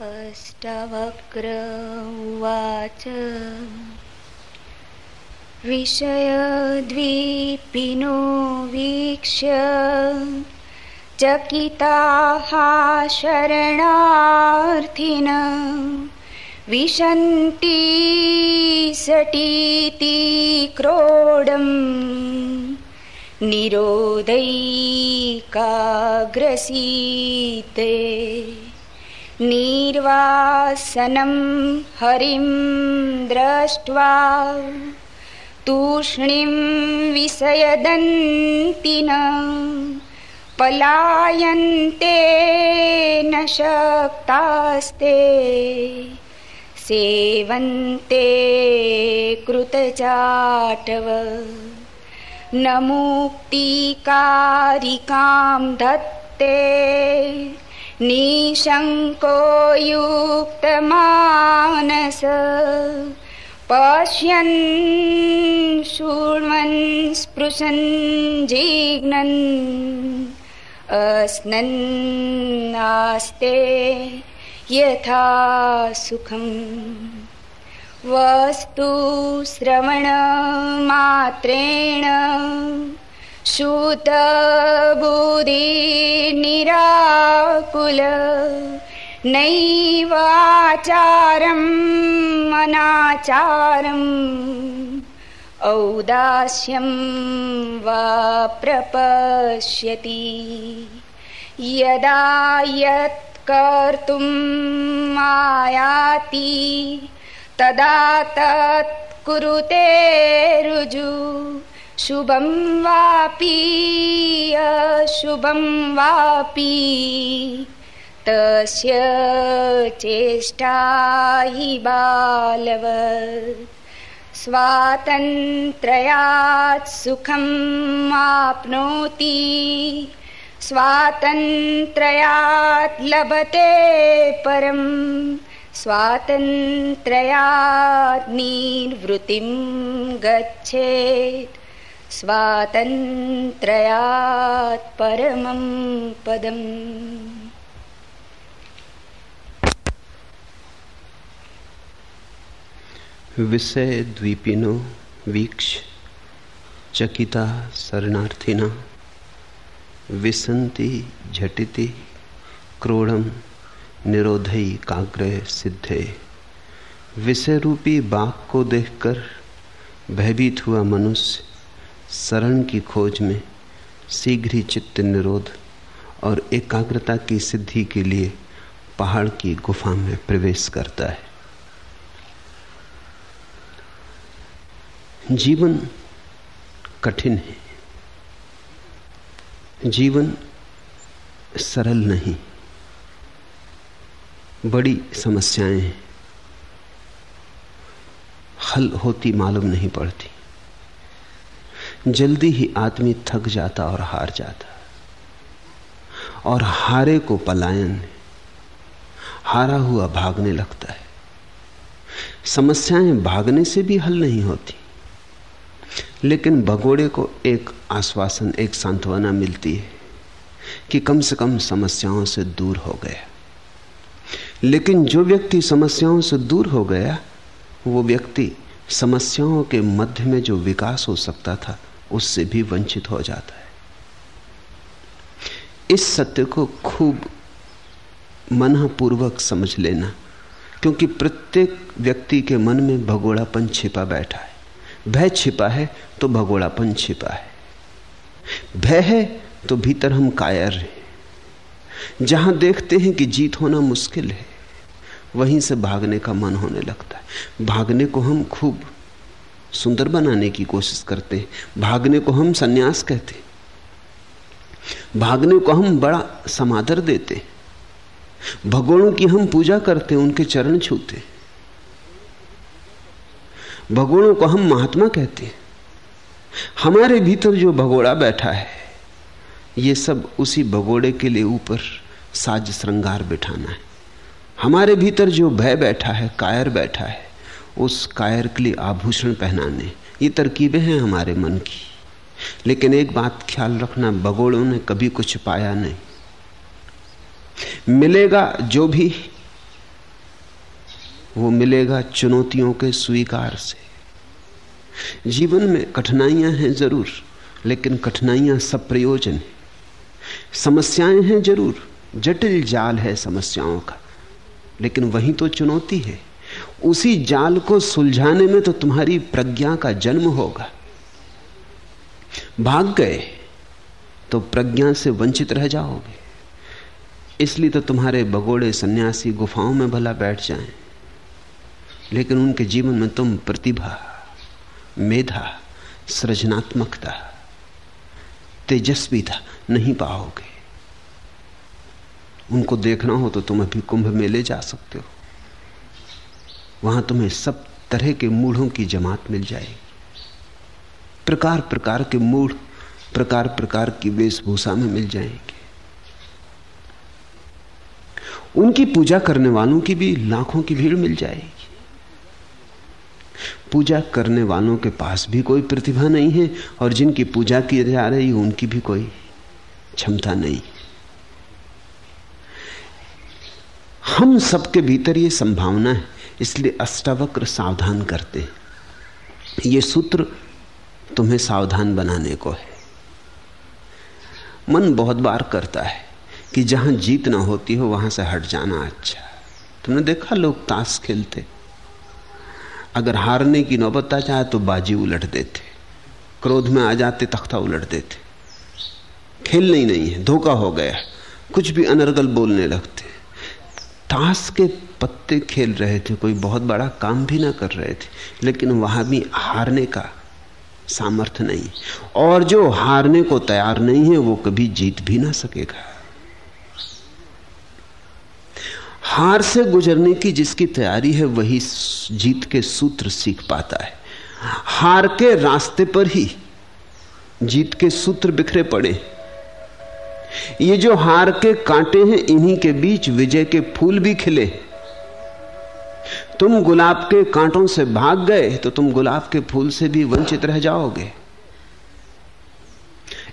अष्टवक्र उवाच विषयद्वीपिनो वीक्ष्य चकिताः शरणार्थिन विशन्ति सटीति क्रोडम् निरोधैकाग्रसीते निर्वासनं हरिं दृष्ट्वा तूष्णीं विषयदन्तिन पलायन्ते न शक्तास्ते सेवन्ते कृतचाटव न मुक्तिकारिकां धत्ते निशङ्को युक्तमानस पश्यन् शृण्वन् स्पृशन् जिघ्नन् अस्नन्नास्ते यथा सुखम्। वस्तु श्रवणमात्रेण शुतबुधिनिराकुल नैवाचारम् अनाचारम् औदास्यं वा प्रपश्यति। यदा यत् कर्तुम् आयाति तदा तत् कुरुते रुजु शुभं वापि अशुभं वापि। तस्य चेष्टा हि बालव स्वातन्त्रयात् सुखम् आप्नोति स्वातन्त्रयात् लभते परम् स्वातन्त्रयात् निर्वृतिं गच्छेत् स्वातन्त्रयात् परमं पदम्। विषय द्वीपिनो वीक्ष चकिता शरणार्थिना। विसंति झटिति क्रोड़म निरोधई काग्रह सिद्धे। विषय रूपी बाघ को देखकर भयभीत हुआ मनुष्य। शरण की खोज में शीघ्र ही चित्त निरोध और एकाग्रता की सिद्धि के लिए पहाड़ की गुफा में प्रवेश करता है। जीवन कठिन है। जीवन सरल नहीं। बड़ी समस्याएँ हैं। हल होती मालूम नहीं पड़ती। जल्दी ही आदमी थक जाता और हार जाता। और हारे को पलायन, हारा हुआ भागने लगता है। समस्याएँ भागने से भी हल नहीं होती, लेकिन भगोड़े को एक आश्वासन, एक सांत्वना मिलती है कि कम से कम समस्याओं से दूर हो गया। लेकिन जो व्यक्ति समस्याओं से दूर हो गया, वो व्यक्ति समस्याओं के मध्य में जो विकास हो सकता था उससे भी वंचित हो जाता है। इस सत्य को खूब मनपूर्वक समझ लेना, क्योंकि प्रत्येक व्यक्ति के मन में भगोड़ापन छिपा बैठा है। भय छिपा है तो भगोड़ापन छिपा है। भय है तो भीतर हम कायर हैं। जहाँ देखते हैं कि जीत होना मुश्किल है, वहीं से भागने का मन होने लगता है। भागने को हम खूब सुंदर बनाने की कोशिश करते हैं। भागने को हम सन्यास कहते हैं। भागने को हम बड़ा समादर देते भगोड़ों की हम पूजा करते उनके चरण छूते भगोड़ों को हम महात्मा कहते हमारे भीतर जो भगोड़ा बैठा है, ये सब उसी भगोड़े के लिए ऊपर साज श्रृंगार बिठाना है। हमारे भीतर जो भय बैठा है, कायर बैठा है उस कायर के लिए आभूषण पहनाने। ये तरकीबें हैं हमारे मन की। लेकिन एक बात ख्याल रखना भगोड़ों ने कभी कुछ पाया नहीं। मिलेगा जो भी, वो मिलेगा चुनौतियों के स्वीकार से। जीवन में कठिनाइयाँ हैं ज़रूर, लेकिन कठिनाइयाँ सब प्रयोजन है। समस्याएँ हैं ज़रूर, जटिल जाल है समस्याओं का। लेकिन वही तो चुनौती है। उसी जाल को सुलझाने में तो तुम्हारी प्रज्ञा का जन्म होगा। भाग गए तो प्रज्ञा से वंचित रह जाओगे। इसलिए तो तुम्हारे बगोड़े सन्यासी गुफाओं में भला बैठ जाएँ। लेकिन उनके जीवन में तुम प्रतिभा, मेधा, सृजनात्मकता तेजस्वीता नहीं पाओगे। उनको देखना हो तो तुम अभी कुंभ मेले जा सकते हो। वहाँ तुम्हें सब तरह के मूढ़ों की जमात मिल जाएगी। प्रकार प्रकार के मूढ़, प्रकार प्रकार की वेशभूषा में मिल जाएँगे। उनकी पूजा करने वालों की भी लाखों की भीड़ मिल जाएगी। पूजा करने वालों के पास भी कोई प्रतिभा नहीं है और जिनकी पूजा की जा रही उनकी भी कोई क्षमता नहीं। हम सबके भीतर ये संभावना है इसलिए अष्टावक्र सावधान करते हैं। ये सूत्र तुम्हें सावधान बनाने को है। मन बहुत बार करता है कि जहाँ जीत ना होती हो, वहाँ से हट जाना अच्छा। तुमने देखा लोग ताश खेलते? अगर हारने की नौबत आ जाए तो बाजी उलट देते। क्रोध में आ जाते, तख्ता उलट देते। खेलना ही नहीं है, धोखा हो गया। कुछ भी अनर्गल बोलने लगते। ताश के पत्ते खेल रहे थे, कोई बहुत बड़ा काम भी ना कर रहे थे, लेकिन वहाँ भी हारने का सामर्थ्य नहीं। और जो हारने को तैयार नहीं है, वो कभी जीत भी ना सकेगा। हार से गुजरने की जिसकी तैयारी है, वही जीत के सूत्र सीख पाता है। हार के रास्ते पर ही जीत के सूत्र बिखरे पड़े। ये जो हार के कांटे हैं, इन्हीं के बीच विजय के फूल भी खिले। तुम गुलाब के कांटों से भाग गए तो तुम गुलाब के फूल से भी वंचित रह जाओगे।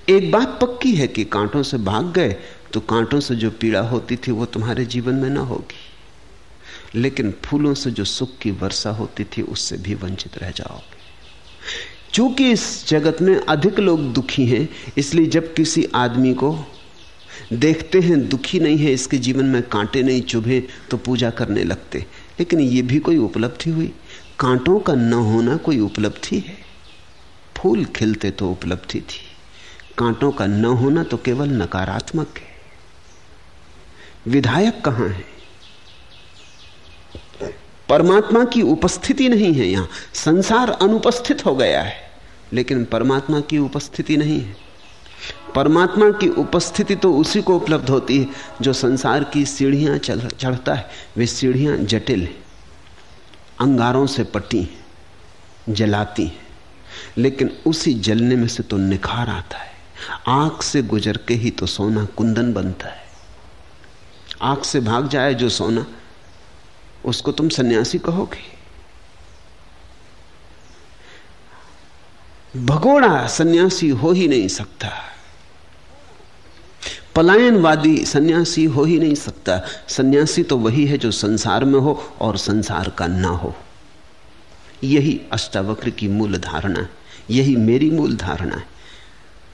एक बात पक्की है कि कांटों से भाग गए तो कांटों से जो पीड़ा होती थी, वो तुम्हारे जीवन में ना होगी। लेकिन फूलों से जो सुख की वर्षा होती थी, उससे भी वंचित रह जाओगे। चूँकि इस जगत में अधिक लोग दुखी हैं, इसलिए जब किसी आदमी को देखते हैं, दुखी नहीं है, इसके जीवन में कांटे नहीं चुभे तो पूजा करने लगते। लेकिन ये भी कोई उपलब्धि हुई? कांटों का न होना कोई उपलब्धि है? फूल खिलते तो उपलब्धि थी। कांटों का न होना तो केवल नकारात्मक है। विधायक कहाँ है? परमात्मा की उपस्थिति नहीं है यहाँ। संसार अनुपस्थित हो गया है, लेकिन परमात्मा की उपस्थिति नहीं है। परमात्मा की उपस्थिति तो उसी को उपलब्ध होती है, जो संसार की सीढ़ियाँ चढ़ता है। वे सीढ़ियाँ जटिल हैं, अंगारों से पटी हैं, जलाती हैं, लेकिन उसी जलने में से तो निखार आता है। आँख से गुजर के ही तो सोना कुंदन बनता है। आँख से भाग जाए जो सोना, उसको तुम सन्यासी कहोगे। भगोड़ा सन्यासी हो ही नहीं सकता। पलायनवादी सन्यासी हो ही नहीं सकता। सन्यासी तो वही है जो संसार में हो और संसार का ना हो। यही अष्टावक्र की मूल धारणा है। यही मेरी मूल धारणा है।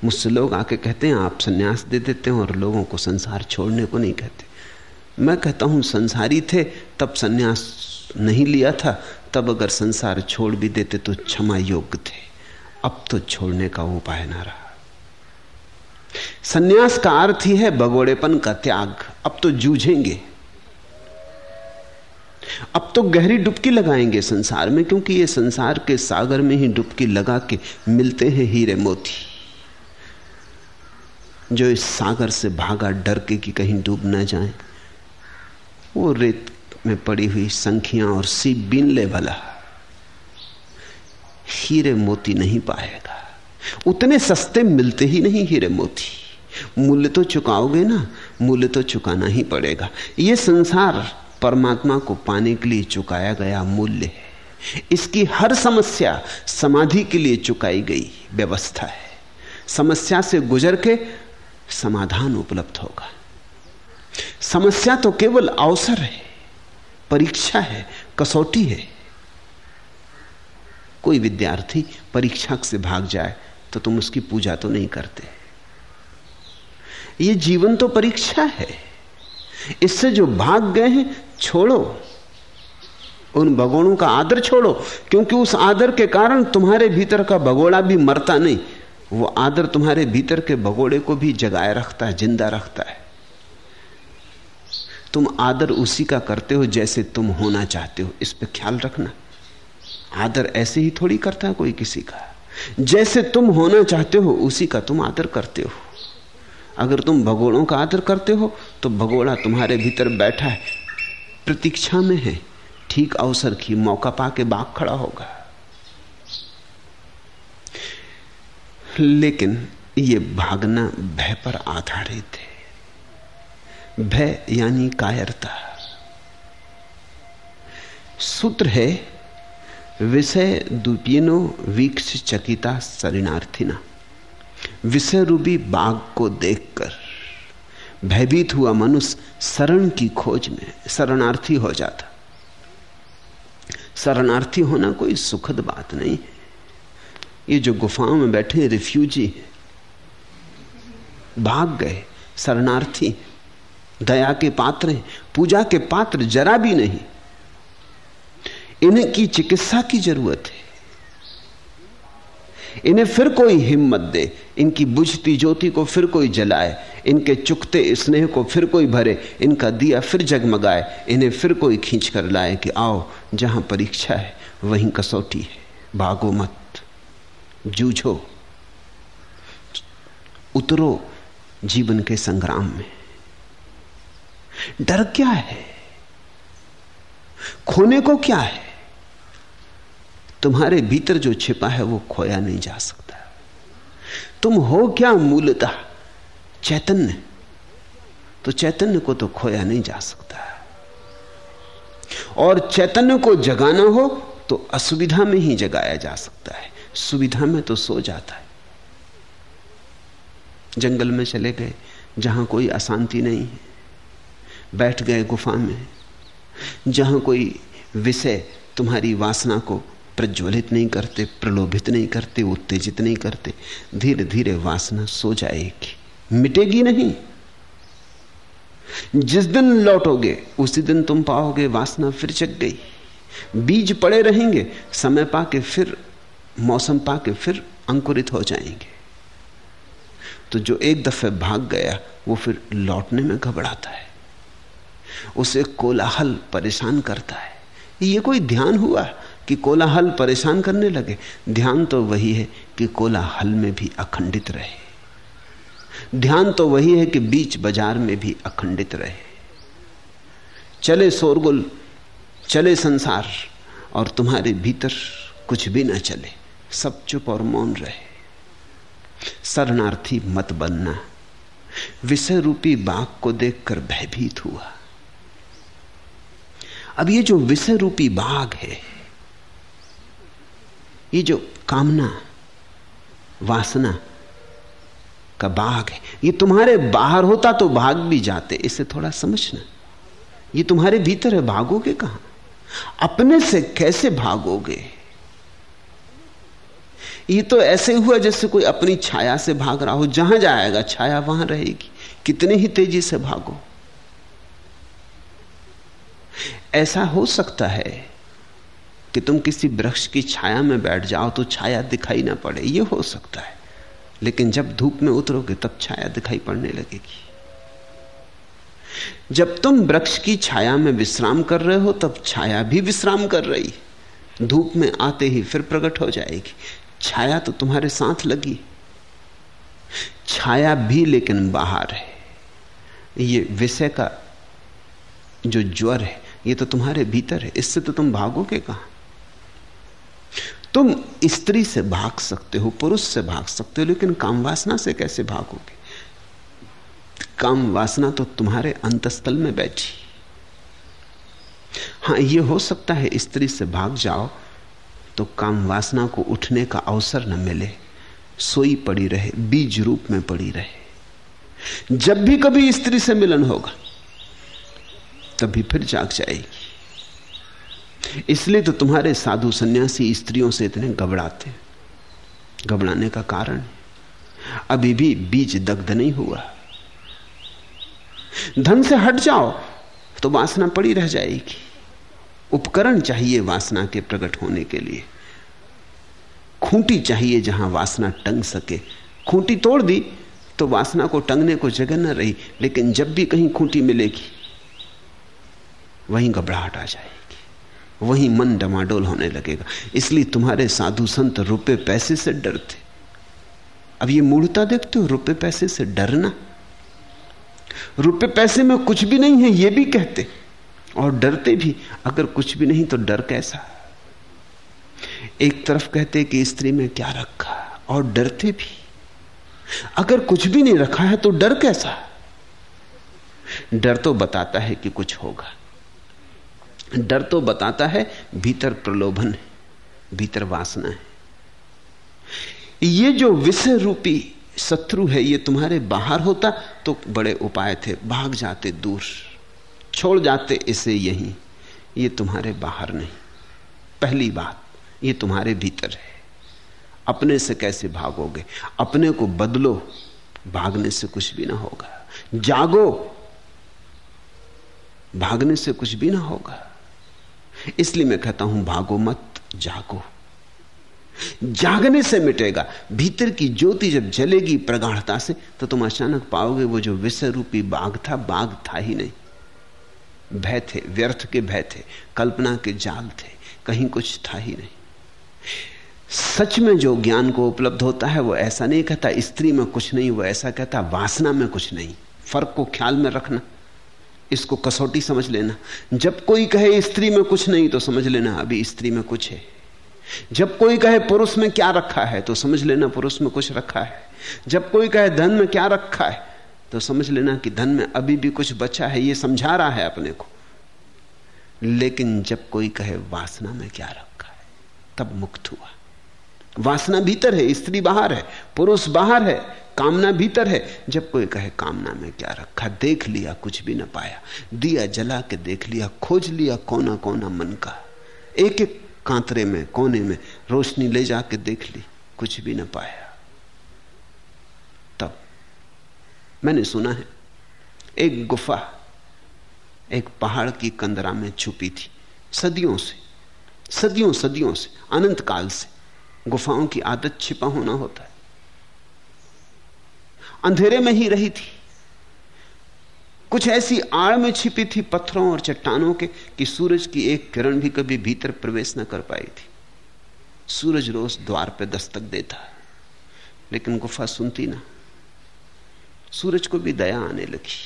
मुझसे लोग आके कहते हैं, आप सन्यास दे देते हैं और लोगों को संसार छोड़ने को नहीं कहते। मैं कहता हूँ, संसारी थे, तब सन्यास नहीं लिया था। तब अगर संसार छोड़ भी देते तो क्षमा योग्य थे। अब तो छोड़ने का उपाय ना रहा। सन्यास का अर्थ ही है भगोड़ेपन का त्याग। अब तो जूझेंगे। अब तो गहरी डुबकी लगाएँगे संसार में, क्योंकि ये संसार के सागर में ही डुबकी लगा के मिलते हैं हीरे मोती। जो इस सागर से भागा, डर के कि कहीं डूब ना जाए, वो रेत में पड़ी हुई संखियाँ और सीप बीन ले वाला हीरे मोती नहीं पाएगा। उतने सस्ते मिलते ही नहीं हीरे मोती। मूल्य तो चुकाओगे ना, मूल्य तो चुकाना ही पड़ेगा। यह संसार परमात्मा को पाने के लिए चुकाया गया मूल्य है। इसकी हर समस्या समाधि के लिए चुकाई गई व्यवस्था है। समस्या से गुजर के समाधान उपलब्ध होगा। समस्या तो केवल अवसर है, परीक्षा है, कसौटी है। कोई विद्यार्थी परीक्षा से भाग जाए तो तुम उसकी पूजा तो नहीं करते। ये जीवन तो परीक्षा है। इससे जो भाग गए हैं, छोड़ो। उन भगोड़ों का आदर छोड़ो, क्योंकि उस आदर के कारण तुम्हारे भीतर का भगोड़ा भी मरता नहीं। वो आदर तुम्हारे भीतर के भगोड़े को भी जगाए रखता है, ज़िंदा रखता है। तुम आदर उसी का करते हो जैसे तुम होना चाहते हो। इस पर ख्याल रखना। आदर ऐसे ही थोड़ी करता है कोई किसी का। जैसे तुम होना चाहते हो, उसी का तुम आदर करते हो। अगर तुम भगोड़ों का आदर करते हो तो भगोड़ा तुम्हारे भीतर बैठा है, प्रतीक्षा में है। ठीक अवसर की मौका पाके बाग खड़ा होगा। लेकिन ये भागना भय पर आधारित है। भय यानी कायरता। सूत्र है विषय दुपिनो वीक्ष चकिता शरणार्थिना। विषय रूपी बाघ को देखकर भयभीत हुआ मनुष्य शरण की खोज में शरणार्थी हो जाता। शरणार्थी होना कोई सुखद बात नहीं। है ये जो गुफाओं में बैठे रिफ्यूजी हैं, भाग गए, शरणार्थी, दया के पात्र हैं, पूजा के पात्र जरा भी नहीं। इन्हें की चिकित्सा की ज़रूरत है। इन्हें फिर कोई हिम्मत दे, इनकी बुझती ज्योति को फिर कोई जलाए, इनके चुकते स्नेह को फिर कोई भरे, इनका दिया फिर जगमगाए, इन्हें फिर कोई खींच कर लाए कि आओ, जहाँ परीक्षा है, वहीं कसौटी है। भागो मत, जूझो, उतरो जीवन के संग्राम में। डर क्या है? खोने को क्या है? तुम्हारे भीतर जो छिपा है, वो खोया नहीं जा सकता। तुम हो क्या मूलतः? चैतन्य। तो चैतन्य को तो खोया नहीं जा सकता। और चैतन्य को जगाना हो तो असुविधा में ही जगाया जा सकता है। सुविधा में तो सो जाता है। जंगल में चले गए, जहाँ कोई अशांति नहीं है। बैठ गए गुफा में, जहाँ कोई विषय तुम्हारी वासना को प्रज्वलित नहीं करते, प्रलोभित नहीं करते, उत्तेजित नहीं करते धीरे धीरे वासना सो जाएगी। मिटेगी नहीं। जिस दिन लौटोगे, उसी दिन तुम पाओगे वासना फिर जग गई। बीज पड़े रहेंगे, समय पाके फिर, मौसम पाके फिर अंकुरित हो जाएँगे। तो जो एक दफे भाग गया, वो फिर लौटने में घबराता है। उसे कोलाहल परेशान करता है। ये कोई ध्यान हुआ? कि कोलाहल परेशान करने लगे। ध्यान तो वही है कि कोलाहल में भी अखंडित रहे। ध्यान तो वही है कि बीच बाज़ार में भी अखंडित रहे। चले शोरगुल, चले संसार, और तुम्हारे भीतर कुछ भी ना चले। सब चुप और मौन रहे। शरणार्थी मत बनना। विषय रूपी बाघ को देखकर भयभीत हुआ। अब ये जो विषय रूपी बाघ है ये जो कामना, वासना का बाघ है, ये तुम्हारे बाहर होता तो भाग भी जाते, इसे थोड़ा समझना। ये तुम्हारे भीतर है, भागोगे कहाँ? अपने से कैसे भागोगे? ये तो ऐसे हुआ जैसे कोई अपनी छाया से भाग रहा हो, जहाँ जाएगा, छाया वहाँ रहेगी। कितने ही तेज़ी से भागो। ऐसा हो सकता है कि तुम किसी वृक्ष की छाया में बैठ जाओ तो छाया दिखाई ना पड़े, ये हो सकता है। लेकिन जब धूप में उतरोगे, तब छाया दिखाई पड़ने लगेगी। जब तुम वृक्ष की छाया में विश्राम कर रहे हो, तब छाया भी विश्राम कर रही। धूप में आते ही फिर प्रकट हो जाएगी। छाया तो तुम्हारे साथ लगी। छाया भी लेकिन बाहर है। ये विषय का जो ज्वर है, ये तो तुम्हारे भीतर है। इससे तो तुम भागोगे कहाँ? तुम स्त्री से भाग सकते हो, पुरुष से भाग सकते हो, लेकिन काम वासना से कैसे भागोगे? काम वासना तो तुम्हारे अंतस्थल में बैठी। हाँ यह हो सकता है स्त्री से भाग जाओ तो काम वासना को उठने का अवसर न मिले। सोई पड़ी रहे, बीज रूप में पड़ी रहे। जब भी कभी स्त्री से मिलन होगा, तभी फिर जाग जाएगी। इसलिए तो तुम्हारे साधु सन्यासी स्त्रियों से इतने घबराते घबराने का कारण अभी भी बीज दग्ध नहीं हुआ। धन से हट जाओ तो वासना पड़ी रह जाएगी। उपकरण चाहिए वासना के प्रकट होने के लिए। खूंटी चाहिए जहाँ वासना टंग सके। खूंटी तोड़ दी तो वासना को टंगने को जगह न रही, लेकिन जब भी कहीं खूंटी मिलेगी, वहीं घबराहट आ जाएगी। वहीं मन डमाडोल होने लगेगा। इसलिए तुम्हारे साधु संत रुपए पैसे से डरते। अब ये मूर्ता देखते हो, रुपए पैसे से डरना। रुपए पैसे में कुछ भी नहीं है, ये भी कहते। और डरते भी, अगर कुछ भी नहीं तो डर कैसा? एक तरफ़ कहते कि स्त्री में क्या रखा, और डरते भी। अगर कुछ भी नहीं रखा है तो डर कैसा? डर तो बताता है कि कुछ होगा। डर तो बताता है, भीतर प्रलोभन है, भीतर वासना है। ये जो विषय रूपी शत्रु है, ये तुम्हारे बाहर होता तो बड़े उपाय थे, भाग जाते दूर, छोड़ जाते इसे यहीं, ये तुम्हारे बाहर नहीं। पहली बात, ये तुम्हारे भीतर है। अपने से कैसे भागोगे? अपने को बदलो, भागने से कुछ भी ना होगा। जागो, भागने से कुछ भी ना होगा। इसलिए मैं कहता हूँ, भागो मत, जागो। जागने से मिटेगा, भीतर की ज्योति जब जलेगी प्रगाढ़ता से तो तुम अचानक पाओगे वो जो विषय रूपी बाघ था बाघ था ही नहीं। भय थे, व्यर्थ के भय थे, कल्पना के जाल थे, कहीं कुछ था ही नहीं। सच में जो ज्ञान को उपलब्ध होता है, वो ऐसा नहीं कहता, स्त्री में कुछ नहीं, वो ऐसा कहता, वासना में कुछ नहीं। फ़र्क को ख्याल में रखना। इसको कसौटी समझ लेना। जब कोई कहे स्त्री में कुछ नहीं तो समझ लेना, अभी स्त्री में कुछ है। जब कोई कहे पुरुष में क्या रखा है तो समझ लेना पुरुष में कुछ रखा है। जब कोई कहे धन में क्या रखा है तो समझ लेना कि धन में अभी भी कुछ बचा है, ये समझा रहा है अपने को। लेकिन जब कोई कहे वासना में क्या रखा है, तब मुक्त हुआ। वासना भीतर है, स्त्री बाहर है, पुरुष बाहर है कामना भीतर है। जब कोई कहे, कामना में क्या रखा? देख लिया, कुछ भी ना पाया। दिया, जला के देख लिया, खोज लिया कोना कोना मन का। एक एक कांतरे में, कोने में, रोशनी ले जाके देख ली, कुछ भी ना पाया। तब मैंने सुना है, एक गुफा, एक पहाड़ की कंदरा में छुपी थी, सदियों से, सदियों सदियों से, अनंत काल से। गुफाओं की आदत छिपा होना होता है। अंधेरे में ही रही थी। कुछ ऐसी आड़ में छिपी थी पत्थरों और चट्टानों के कि सूरज की एक किरण भी कभी भीतर प्रवेश न कर पाई थी। सूरज रोज द्वार पर दस्तक देता, लेकिन गुफा सुनती ना। सूरज को भी दया आने लगी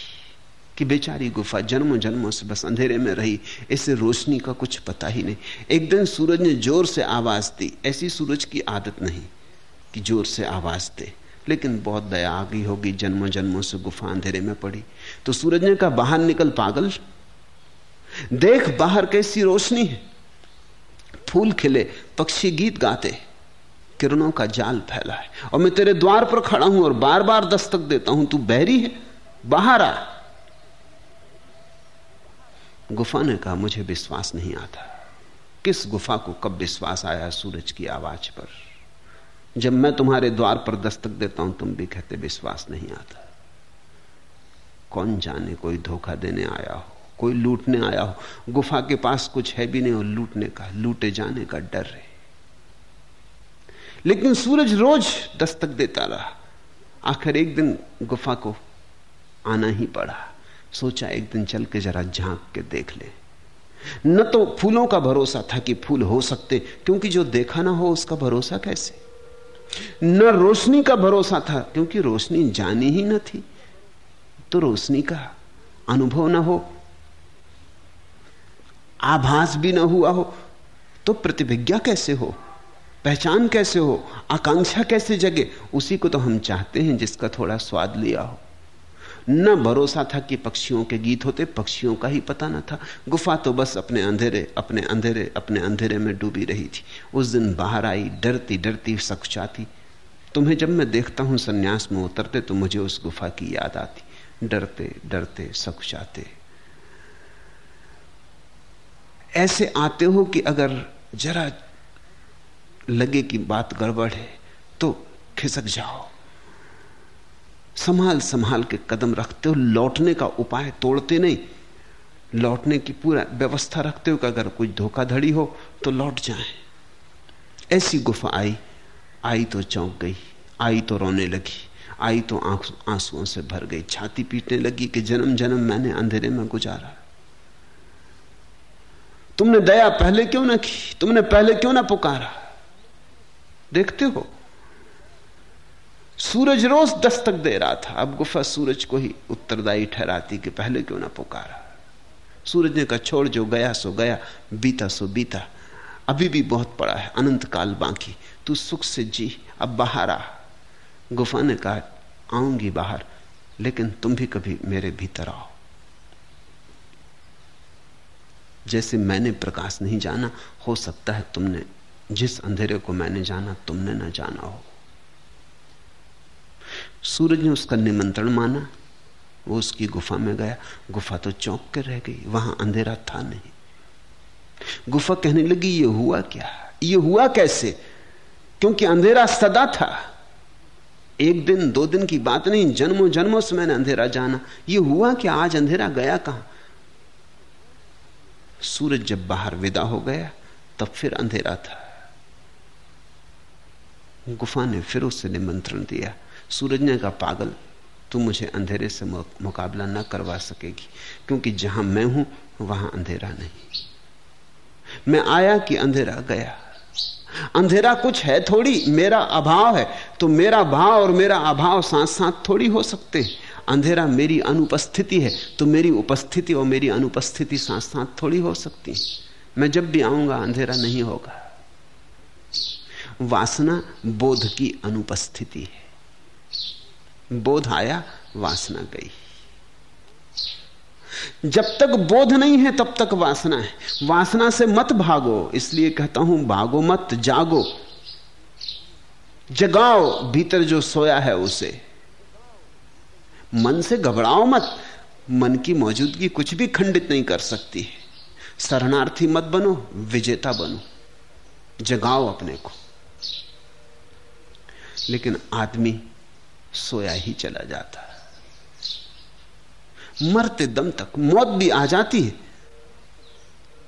कि बेचारी गुफा जन्मों जन्मों से बस अंधेरे में रही, इसे रोशनी का कुछ पता ही नहीं। एक दिन सूरज ने ज़ोर से आवाज़ दी, ऐसी सूरज की आदत नहीं कि ज़ोर से आवाज़ दे। लेकिन बहुत दया आ गई होगी जन्मों जन्मों से गुफा अंधेरे में पड़ी। तो सूरज ने कहा बाहर निकल पागल। देख बाहर कैसी रोशनी है। फूल खिले, पक्षी गीत गाते, किरणों का जाल फैला है। और मैं तेरे द्वार पर खड़ा हूँ और बार बार दस्तक देता हूँ, तू बहरी है, बाहर आ। गुफा ने कहा, मुझे विश्वास नहीं आता। किस गुफा को कब विश्वास आया सूरज की आवाज़ पर? जब मैं तुम्हारे द्वार पर दस्तक देता हूँ, तुम भी कहते विश्वास नहीं आता। कौन जाने कोई धोखा देने आया हो, कोई लूटने आया हो? गुफा के पास कुछ है भी नहीं और लूटने का, लूटे जाने का डर है। लेकिन सूरज रोज दस्तक देता रहा। आखिर एक दिन गुफा को आना ही पड़ा। सोचा एक दिन चल के जरा झाँक के देख ले। न तो फूलों का भरोसा था कि फूल हो सकते, क्योंकि जो देखा ना हो उसका भरोसा कैसे? न रोशनी का भरोसा था, क्योंकि रोशनी जानी ही न थी। तो रोशनी का अनुभव न हो, आभास भी न हुआ हो तो प्रतिभिज्ञा कैसे हो, पहचान कैसे हो, आकांक्षा कैसे जगे, उसी को तो हम चाहते हैं जिसका थोड़ा स्वाद लिया हो। न भरोसा था कि पक्षियों के गीत होते, पक्षियों का ही पता न था। गुफा तो बस अपने अंधेरे अपने अंधेरे अपने अंधेरे में डूबी रही थी। उस दिन बाहर आई, डरती डरती, सकुचाती। तुम्हें जब मैं देखता हूँ संन्यास में उतरते तो मुझे उस गुफा की याद आती। डरते डरते, सकुचाते। ऐसे आते हो कि अगर जरा लगे कि बात गड़बड़ है तो खिसक जाओ। संभाल संभाल के कदम रखते हो, लौटने का उपाय तोड़ते नहीं। लौटने की पूरा व्यवस्था रखते हो कि अगर कोई धोखाधड़ी हो तो लौट जाए। ऐसी गुफा आई आई तो चौंक गई, आई तो रोने लगी, आई तो आंसुओं से भर गई, छाती पीटने लगी कि जन्म जन्म मैंने अंधेरे में गुजारा। तुमने दया पहले क्यों ना की? तुमने पहले क्यों ना पुकारा? देखते हो सूरज रोज दस्तक दे रहा था। अब गुफा सूरज को ही उत्तरदायी ठहराती कि पहले क्यों ना पुकारा? सूरज ने कहा, छोड़ जो गया सो गया, बीता सो बीता। अभी भी बहुत पड़ा है, अनंत काल बाकी। तू सुख से जी, अब बाहर आ। गुफा ने कहा, आऊँगी बाहर, लेकिन तुम भी कभी मेरे भीतर आओ। जैसे मैंने प्रकाश नहीं जाना, हो सकता है तुमने, जिस अंधेरे को मैंने जाना, तुमने ना जाना हो। सूरज ने उसका निमंत्रण माना। वो उसकी गुफा में गया। गुफा तो चौंक कर रह गई, वहाँ अंधेरा था नहीं। गुफा कहने लगी, ये हुआ क्या? ये हुआ कैसे? क्योंकि अंधेरा सदा था। एक दिन, दो दिन की बात नहीं, जन्मों जन्मों से मैंने अंधेरा जाना। ये हुआ क्या? आज अंधेरा गया कहाँ? सूरज जब बाहर विदा हो गया, तब फिर अंधेरा था। गुफा ने फिर उससे निमंत्रण दिया। सूरज ने कहा पागल, तू मुझे अंधेरे से मुकाबला ना करवा सकेगी, क्योंकि जहाँ मैं हूँ, वहाँ अंधेरा नहीं। मैं आया कि अंधेरा गया। अंधेरा कुछ है थोड़ी, मेरा अभाव है तो मेरा भाव और मेरा अभाव साथ साथ थोड़ी हो सकते हैं। अंधेरा मेरी अनुपस्थिति है तो मेरी उपस्थिति और मेरी अनुपस्थिति साथ साथ थोड़ी हो सकती है। मैं जब भी आऊँगा, अंधेरा नहीं होगा। वासना बोध की अनुपस्थिति है। बोध आया, वासना गई। जब तक बोध नहीं है, तब तक वासना है। वासना से मत भागो, इसलिए कहता हूँ, भागो मत, जागो। जगाओ भीतर जो सोया है उसे। मन से घबराओ मत। मन की मौजूदगी कुछ भी खंडित नहीं कर सकती है। शरणार्थी मत बनो, विजेता बनो। जगाओ अपने को। लेकिन आदमी सोया ही चला जाता मरते दम तक मौत भी आ जाती है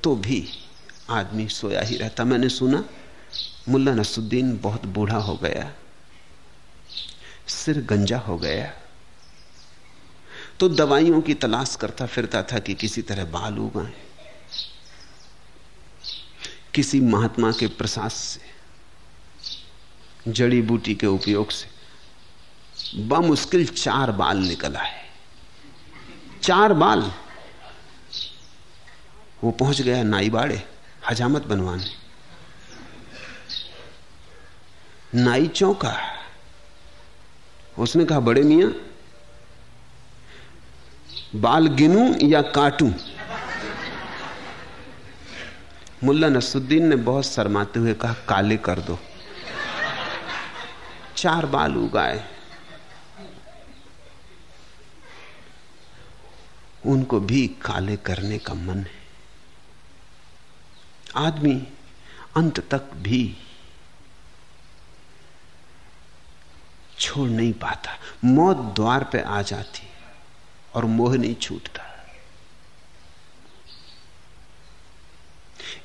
तो भी आदमी सोया ही रहता। मैंने सुना, मुल्ला नसुद्दीन बहुत बूढ़ा हो गया, सिर गंजा हो गया। तो दवाइयों की तलाश करता फिरता था कि किसी तरह बाल उगाए। किसी महात्मा के प्रसाद से, जड़ी बूटी के उपयोग से। बमुश्किल चार बाल निकला है। चार बाल। वो पहुँच गया नाई बाड़े हजामत बनवाने। नाई चौका उसने कहा, बड़े मियाँ, बाल गिनूं या काटूं? मुल्ला नसुद्दीन ने बहुत शर्माते हुए कहा, काले कर दो। चार बाल उगाए। उनको भी काले करने का मन है। आदमी अंत तक भी छोड़ नहीं पाता। मौत द्वार पे आ जाती और मोह नहीं छूटता।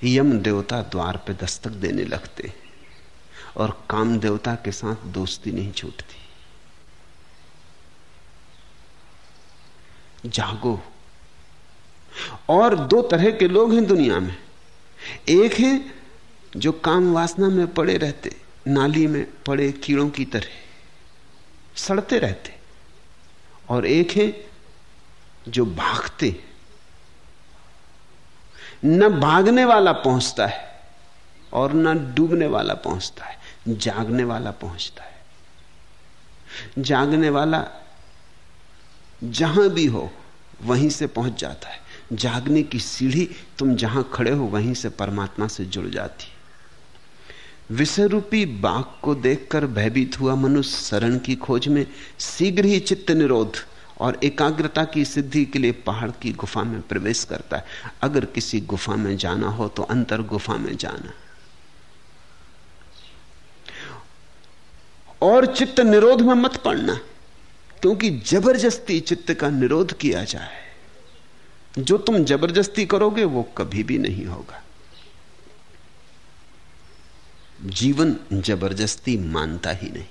यम देवता द्वार पे दस्तक देने लगते और काम देवता के साथ दोस्ती नहीं छूटती। जागो। और दो तरह के लोग हैं दुनिया में। एक है जो काम वासना में पड़े रहते, नाली में पड़े कीड़ों की तरह, सड़ते रहते। और एक है जो भागते, न भागने वाला पहुँचता है और न डूबने वाला पहुँचता है, जागने वाला पहुँचता है। जागने वाला जहाँ भी हो, वहीं से पहुँच जाता है। जागने की सीढ़ी तुम जहाँ खड़े हो वहीं से परमात्मा से जुड़ जाती। विषय रूपी बाघ को देखकर भयभीत हुआ मनुष्य शरण की खोज में शीघ्र ही चित्त निरोध और एकाग्रता की सिद्धि के लिए पहाड़ की गुफा में प्रवेश करता है। अगर किसी गुफा में जाना हो तो अंतर गुफा में जाना। और चित्त निरोध में मत पड़ना, क्योंकि ज़बरदस्ती चित्त का निरोध किया जाए। जो तुम ज़बरदस्ती करोगे वो कभी भी नहीं होगा। जीवन ज़बरदस्ती मानता ही नहीं।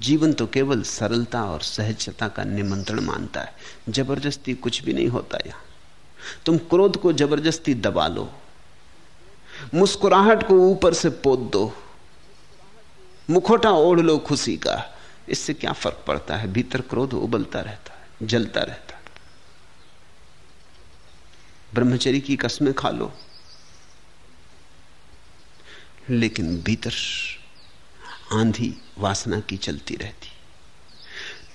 जीवन तो केवल सरलता और सहजता का निमंत्रण मानता है। ज़बरदस्ती कुछ भी नहीं होता यहाँ। तुम क्रोध को ज़बरदस्ती दबा लो। मुस्कुराहट को ऊपर से पोत दो। मुखोटा ओढ़ लो खुशी का। इससे क्या फ़र्क पड़ता है? भीतर क्रोध उबलता रहता है, जलता रहता है। ब्रह्मचरी की कस्में खा लो। लेकिन भीतर आंधी वासना की चलती रहती।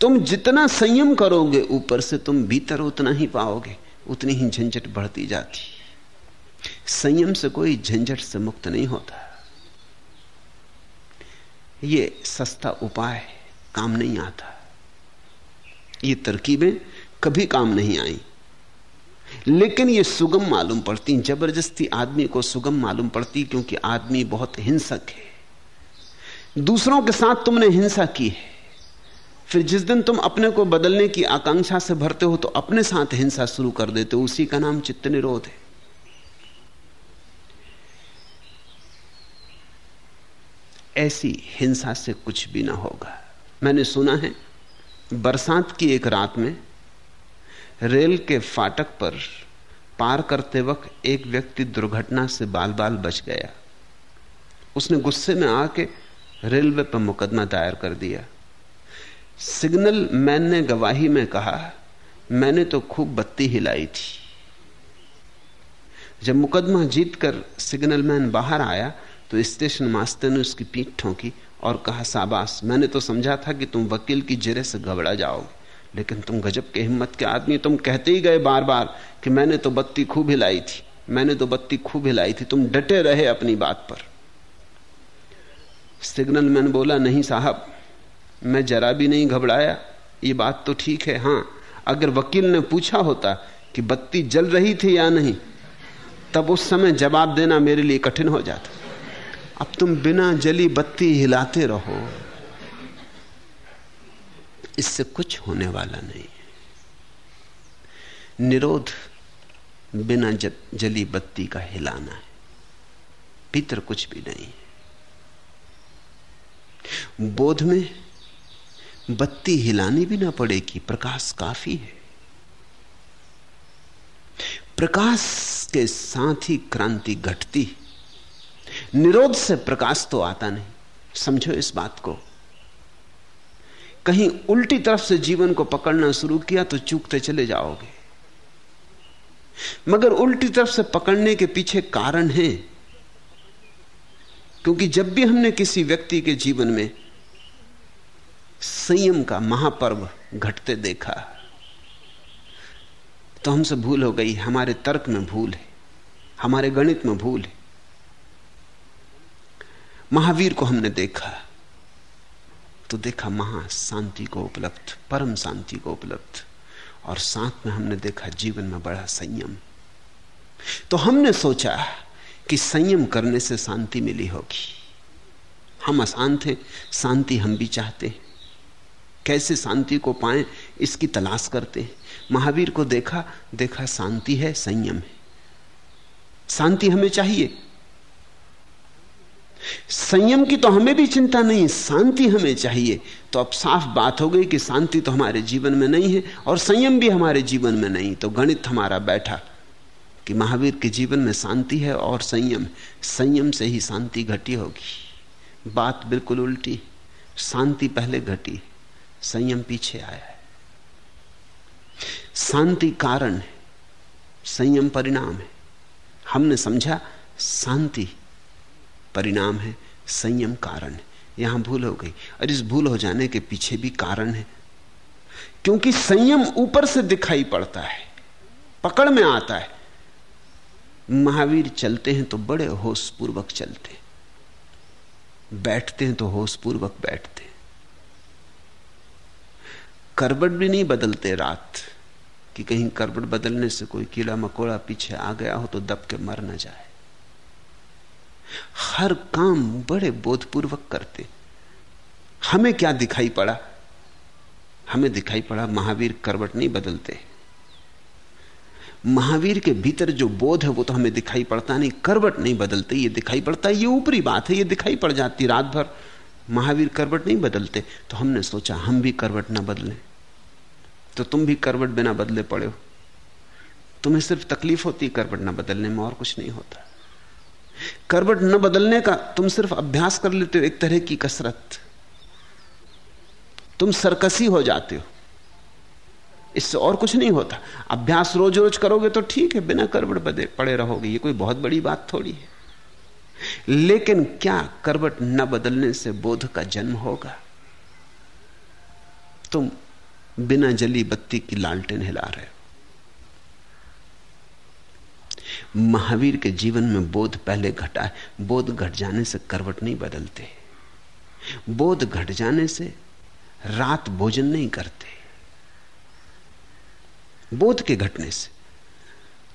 तुम जितना संयम करोगे ऊपर से तुम भीतर उतना ही पाओगे, उतनी ही झंझट बढ़ती जाती। संयम से कोई झंझट से मुक्त नहीं होता। ये सस्ता उपाय काम नहीं आता। ये तरकीबें कभी काम नहीं आई। लेकिन ये सुगम मालूम पड़ती, ज़बरदस्ती आदमी को सुगम मालूम पड़ती, क्योंकि आदमी बहुत हिंसक है। दूसरों के साथ तुमने हिंसा की है। फिर जिस दिन तुम अपने को बदलने की आकांक्षा से भरते हो तो अपने साथ हिंसा शुरू कर देते हो। उसी का नाम चित्त निरोध है। ऐसी हिंसा से कुछ भी ना होगा। मैंने सुना है, बरसात की एक रात में रेल के फाटक पर पार करते वक्त एक व्यक्ति दुर्घटना से बाल बाल बच गया। उसने गुस्से में आके रेलवे पर मुकदमा दायर कर दिया। सिग्नल मैन ने गवाही में कहा, मैंने तो खूब बत्ती हिलाई थी। जब मुकदमा जीतकर सिग्नल मैन बाहर आया तो स्टेशन मास्टर ने उसकी पीठ ठोंकी और कहा साबास मैंने तो समझा था कि तुम वकील की जरे से घबरा जाओगे। लेकिन तुम गजब के हिम्मत के आदमी तुम कहते ही गए बार बार कि मैंने तो बत्ती खूब हिलाई थी। मैंने तो बत्ती खूब हिलाई थी। तुम डटे रहे अपनी बात पर। सिग्नल मैन बोला, नहीं साहब, मैं जरा भी नहीं घबराया। ये बात तो ठीक है, हाँ। अगर वकील ने पूछा होता कि बत्ती जल रही थी या नहीं, तब उस समय जवाब देना मेरे लिए कठिन हो जाता। अब तुम बिना जली बत्ती हिलाते रहो। इससे कुछ होने वाला नहीं। निरोध बिना जली बत्ती का हिलाना है। भीतर कुछ भी नहीं है। बोध में बत्ती हिलानी भी ना पड़ेगी प्रकाश काफ़ी है। प्रकाश के साथ ही क्रांति घटती। निरोध से प्रकाश तो आता नहीं। समझो इस बात को। कहीं उल्टी तरफ़ से जीवन को पकड़ना शुरू किया तो चूकते चले जाओगे। मगर उल्टी तरफ़ से पकड़ने के पीछे कारण है। क्योंकि जब भी हमने किसी व्यक्ति के जीवन में संयम का महापर्व घटते देखा तो हमसे भूल हो गई, हमारे तर्क में भूल है, हमारे गणित में भूल है। महावीर को हमने देखा। तो देखा महा शांति को उपलब्ध, परम शांति को उपलब्ध, और साथ में हमने देखा जीवन में बड़ा संयम। तो हमने सोचा कि संयम करने से शांति मिली होगी। हम अशांत थे शांति हम भी चाहते हैं। कैसे शांति को पाएँ, इसकी तलाश करते हैं। महावीर को देखा देखा शांति है, संयम है। शांति हमें चाहिए। संयम की तो हमें भी चिंता नहीं, शांति हमें चाहिए। तो अब साफ़ बात हो गई कि शांति तो हमारे जीवन में नहीं है और संयम भी हमारे जीवन में नहीं। तो गणित हमारा बैठा कि महावीर के जीवन में शांति है और संयम संयम से ही शांति घटी होगी। बात बिल्कुल उल्टी, शांति पहले घटी, संयम पीछे आया है। शांति कारण है, संयम परिणाम है। हमने समझा, शांति परिणाम है, संयम कारण है। यहाँ भूल हो गई। और इस भूल हो जाने के पीछे भी कारण है। क्योंकि संयम ऊपर से दिखाई पड़ता है, पकड़ में आता है। महावीर चलते हैं तो बड़े होश पूर्वक चलते बैठते हैं तो होश पूर्वक बैठते करबट भी नहीं बदलते रात कि। कहीं करबट बदलने से कोई कीड़ा मकोड़ा पीछे आ गया हो तो दब के मर ना जाए। हर काम बड़े बोधपूर्वक करते। हमें क्या दिखाई पड़ा? हमें दिखाई पड़ा महावीर करवट नहीं बदलते। महावीर के भीतर जो बोध है वो तो हमें दिखाई पड़ता नहीं, करवट नहीं बदलते, ये दिखाई पड़ता ये ऊपरी बात है, ये दिखाई पड़ जाती रात भर महावीर करवट नहीं बदलते तो हमने सोचा हम भी करवट ना बदलें। तो तुम भी करवट बिना बदले पड़े हो। तुम्हें सिर्फ़ तकलीफ़ होती करवट ना बदलने में, और कुछ नहीं होता। करवट न बदलने का तुम सिर्फ़ अभ्यास कर लेते हो एक तरह की कसरत। तुम सरकसी हो जाते हो। इससे और कुछ नहीं होता। अभ्यास रोज रोज करोगे तो ठीक है, बिना करवट पड़े रहोगे। ये कोई बहुत बड़ी बात थोड़ी है। लेकिन क्या करवट न बदलने से बोध का जन्म होगा? तुम बिना जली बत्ती की लालटेन हिला रहे हो। महावीर के जीवन में बोध पहले घटा है। बोध घट जाने से करवट नहीं बदलते। बोध घट जाने से रात भोजन नहीं करते। बोध के घटने से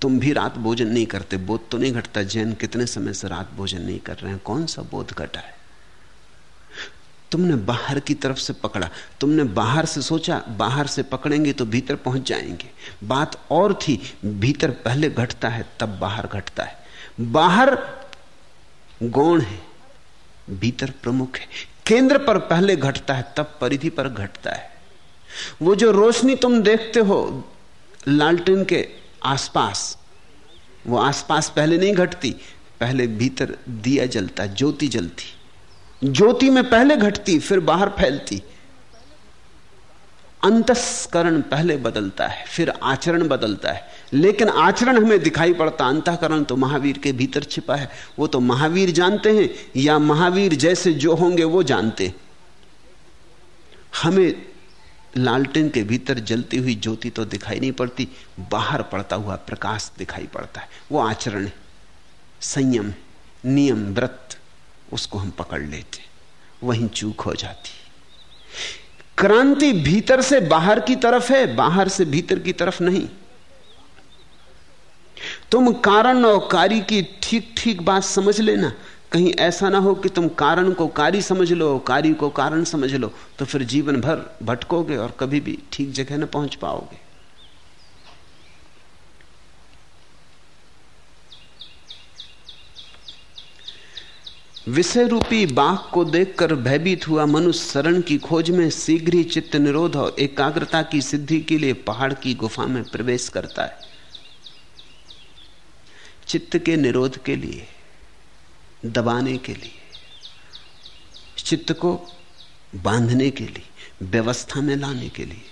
तुम भी रात भोजन नहीं करते। बोध तो नहीं घटता। जैन कितने समय से रात भोजन नहीं कर रहे हैं? कौन सा बोध घटा है? तुमने बाहर की तरफ़ से पकड़ा। तुमने बाहर से सोचा, बाहर से पकड़ेंगे तो भीतर पहुँच जाएँगे। बात और थी, भीतर पहले घटता है, तब बाहर घटता है। बाहर गौण है, भीतर प्रमुख है। केंद्र पर पहले घटता है, तब परिधि पर घटता है। वो जो रोशनी तुम देखते हो, लालटेन के आसपास, वो आसपास पहले नहीं घटती, पहले भीतर दिया जलता, ज्योति जलती। ज्योति में पहले घटती, फिर बाहर फैलती। अंतस्करण पहले बदलता है, फिर आचरण बदलता है। लेकिन आचरण हमें दिखाई पड़ता, अंतकरण तो महावीर के भीतर छिपा है। वो तो महावीर जानते हैं, या महावीर जैसे जो होंगे वो जानते। हमें लालटेन के भीतर जलती हुई ज्योति तो दिखाई नहीं पड़ती, बाहर पड़ता हुआ प्रकाश दिखाई पड़ता है। वो आचरण है, संयम, नियम, व्रत। उसको हम पकड़ लेते। वहीं चूक हो जाती। क्रांति भीतर से बाहर की तरफ़ है, बाहर से भीतर की तरफ़ नहीं। तुम कारण और कार्य की ठीक ठीक बात समझ लेना। कहीं ऐसा ना हो कि तुम कारण को कार्य समझ लो, कार्य को कारण समझ लो तो फिर जीवन भर भटकोगे और कभी भी ठीक जगह न पहुँच पाओगे। विषय रूपी बाघ को देखकर भयभीत हुआ मनुष्य शरण की खोज में शीघ्र ही चित्त निरोध और एकाग्रता की सिद्धि के लिए पहाड़ की गुफा में प्रवेश करता है। चित्त के निरोध के लिए, दबाने के लिए, चित्त को बांधने के लिए, व्यवस्था में लाने के लिए,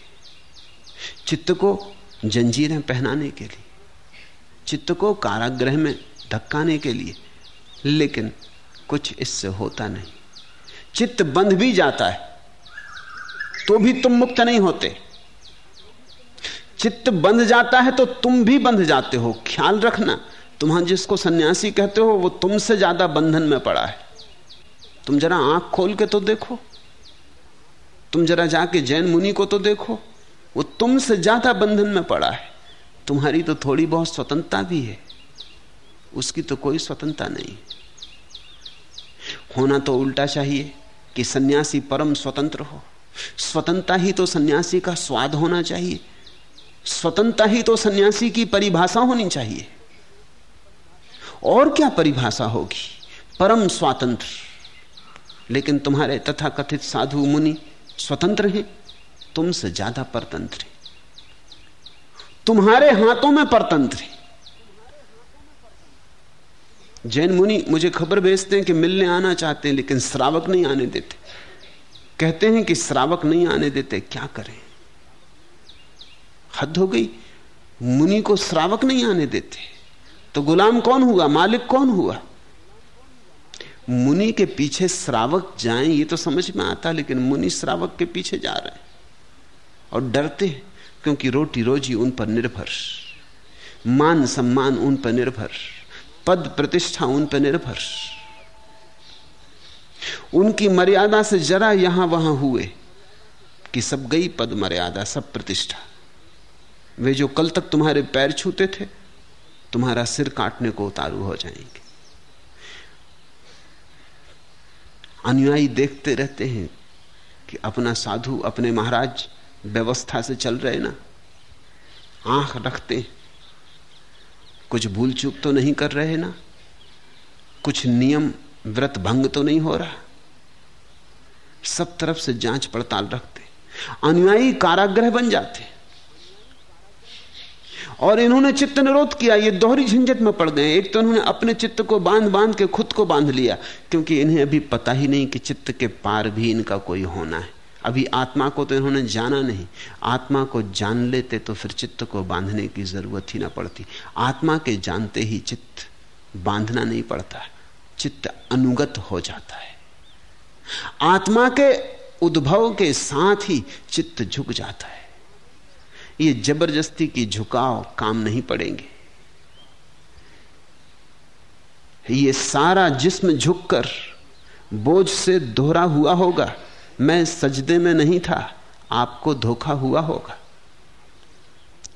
चित्त को जंजीरें पहनाने के लिए, चित्त को कारागृह में धक्काने के लिए, लेकिन कुछ इससे होता नहीं। चित्त बंध भी जाता है तो भी तुम मुक्त नहीं होते। चित्त बंध जाता है तो तुम भी बंध जाते हो। ख्याल रखना, तुम्हारा जिसको सन्यासी कहते हो, वो तुमसे ज़्यादा बंधन में पड़ा है। तुम जरा आँख खोल के तो देखो। तुम जरा जाके जैन मुनि को तो देखो। वो तुमसे ज़्यादा बंधन में पड़ा है। तुम्हारी तो थोड़ी बहुत स्वतंत्रता भी है। उसकी तो कोई स्वतंत्रता नहीं। होना तो उल्टा चाहिए कि सन्यासी परम स्वतंत्र हो। स्वतंत्रता ही तो सन्यासी का स्वाद होना चाहिए। स्वतंत्रता ही तो सन्यासी की परिभाषा होनी चाहिए। और क्या परिभाषा होगी? परम स्वातंत्र। लेकिन तुम्हारे तथाकथित साधु मुनि स्वतंत्र हैं, तुमसे ज़्यादा परतंत्र तुम्हारे हाथों में परतंत्र है। जैन मुनि मुझे खबर भेजते हैं कि मिलने आना चाहते हैं, लेकिन श्रावक नहीं आने देते। कहते हैं कि श्रावक नहीं आने देते, क्या करें? हद हो गई। मुनि को श्रावक नहीं आने देते। तो गुलाम कौन हुआ? मालिक कौन हुआ? मुनि के पीछे श्रावक जाएँ, ये तो समझ में आता, लेकिन मुनि श्रावक के पीछे जा रहे हैं और डरते हैं, क्योंकि रोटी रोजी उन पर निर्भर। मान सम्मान उन पर निर्भर। पद प्रतिष्ठा उन पर निर्भर। उनकी मर्यादा से जरा यहाँ वहाँ हुए कि सब गई पद मर्यादा, सब प्रतिष्ठा। वे जो कल तक तुम्हारे पैर छूते थे, तुम्हारा सिर काटने को उतारू हो जाएँगे। अनुयायी देखते रहते हैं कि अपना साधु, अपने महाराज व्यवस्था से चल रहे ना? आँख रखते कुछ भूल चूक तो नहीं कर रहे ना? कुछ नियम व्रत भंग तो नहीं हो रहा? सब तरफ़ से जाँच पड़ताल रखते, अनुयायी काराग्रह बन जाते। और इन्होंने चित्त निरोध किया, ये दोहरी झंझट में पड़ गए। एक तो उन्होंने अपने चित्त को बाँध बाँध के खुद को बाँध लिया, क्योंकि इन्हें अभी पता ही नहीं कि चित्त के पार भी इनका कोई होना है। अभी आत्मा को तो इन्होंने जाना नहीं। आत्मा को जान लेते तो फिर चित्त को बांधने की ज़रूरत ही ना पड़ती। आत्मा के जानते ही चित्त बांधना नहीं पड़ता। चित्त अनुगत हो जाता है। आत्मा के उद्भव के साथ ही चित्त झुक जाता है। ये ज़बरदस्ती की झुकाव काम नहीं पड़ेंगे। ये सारा जिस्म झुककर बोझ से दोहरा हुआ होगा। मैं सजदे में नहीं था, आपको धोखा हुआ होगा।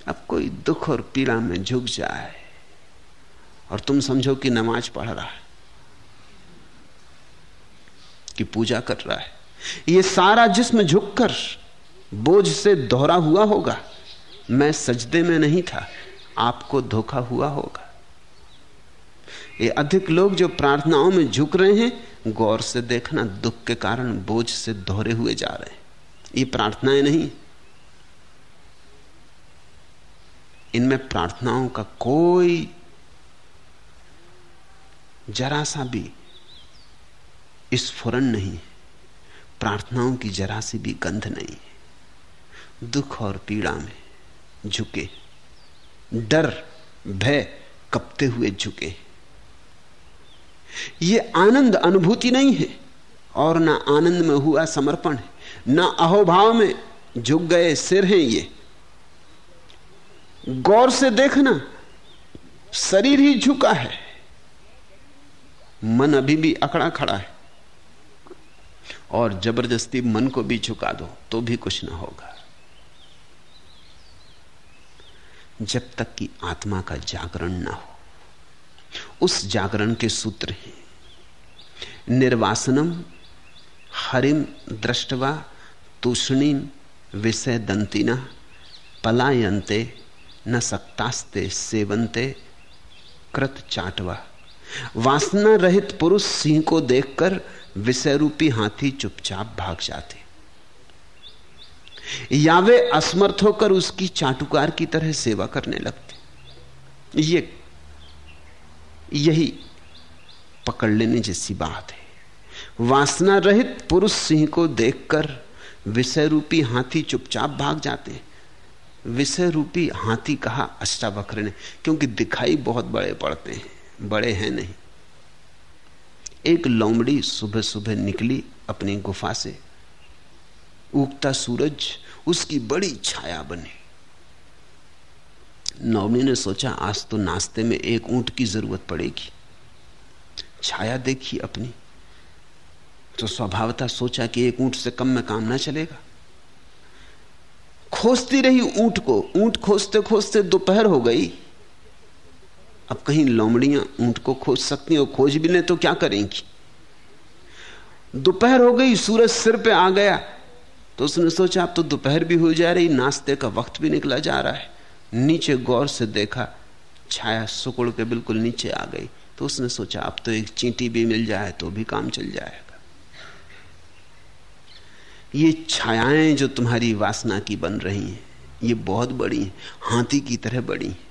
अब कोई दुख और पीड़ा में झुक जाए और तुम समझो कि नमाज़ पढ़ रहा है, कि पूजा कर रहा है। ये सारा जिस्म झुककर बोझ से दोहरा हुआ होगा। मैं सजदे में नहीं था, आपको धोखा हुआ होगा। ये अधिक लोग जो प्रार्थनाओं में झुक रहे हैं गौर से देखना, दुख के कारण बोझ से दोहरे हुए जा रहे हैं। ये प्रार्थनाएँ नहीं इनमें प्रार्थनाओं का कोई जरा सा भी स्फुरन नहीं प्रार्थनाओं की जरा सी भी गंध नहीं दुख और पीड़ा में झुके, डर, भय कपते हुए झुके ये आनंद अनुभूति नहीं है। और ना आनंद में हुआ समर्पण है, ना अहोभाव में झुक गए सिर हैं ये। गौर से देखना, शरीर ही झुका है। मन अभी भी अकड़ा खड़ा है। और ज़बरदस्ती मन को भी झुका दो तो भी कुछ ना होगा। जब तक कि आत्मा का जागरण ना हो। उस जागरण के सूत्र हैं। निर्वासनम हरिम दृष्टवा तूषणीम विषय दंतिना पलायंते न सक्तास्ते सेवंते कृत चाटवा। वासना रहित पुरुष सिंह को देखकर विषय रूपी हाथी चुपचाप भाग जाते। या वे असमर्थ होकर उसकी चाटुकार की तरह सेवा करने लगते। ये यही पकड़ लेने जैसी बात है। वासना रहित पुरुष सिंह को देखकर विषय रूपी हाथी चुपचाप भाग जाते हैं। विषय रूपी हाथी कहा अष्टावक्र ने क्योंकि दिखाई बहुत बड़े पड़ते हैं, बड़े हैं नहीं। एक लोमड़ी सुबह सुबह निकली अपनी गुफा से। उगता सूरज उसकी बड़ी छाया बनी। नवमी ने सोचा, आज तो नाश्ते में एक ऊँट की ज़रूरत पड़ेगी। छाया देखी अपनी तो स्वभावता सोचा कि एक ऊँट से कम में काम ना चलेगा। खोजती रही ऊँट को, ऊँट खोजते खोजते दोपहर हो गई। अब कहीं लोमड़ियाँ ऊँट को खोज सकती और खोज भी ले तो क्या करेंगी? दोपहर हो गई, सूरज सिर पे आ गया तो उसने सोचा, अब तो दोपहर भी हो जा रही, नाश्ते का वक्त भी निकला जा रहा है। नीचे गौर से देखा, छाया सुकुड़ के बिल्कुल नीचे आ गई। तो उसने सोचा, अब तो एक चींटी भी मिल जाए तो भी काम चल जाएगा। ये छायाएँ जो तुम्हारी वासना की बन रही हैं, ये बहुत बड़ी हैं, हाथी की तरह बड़ी हैं।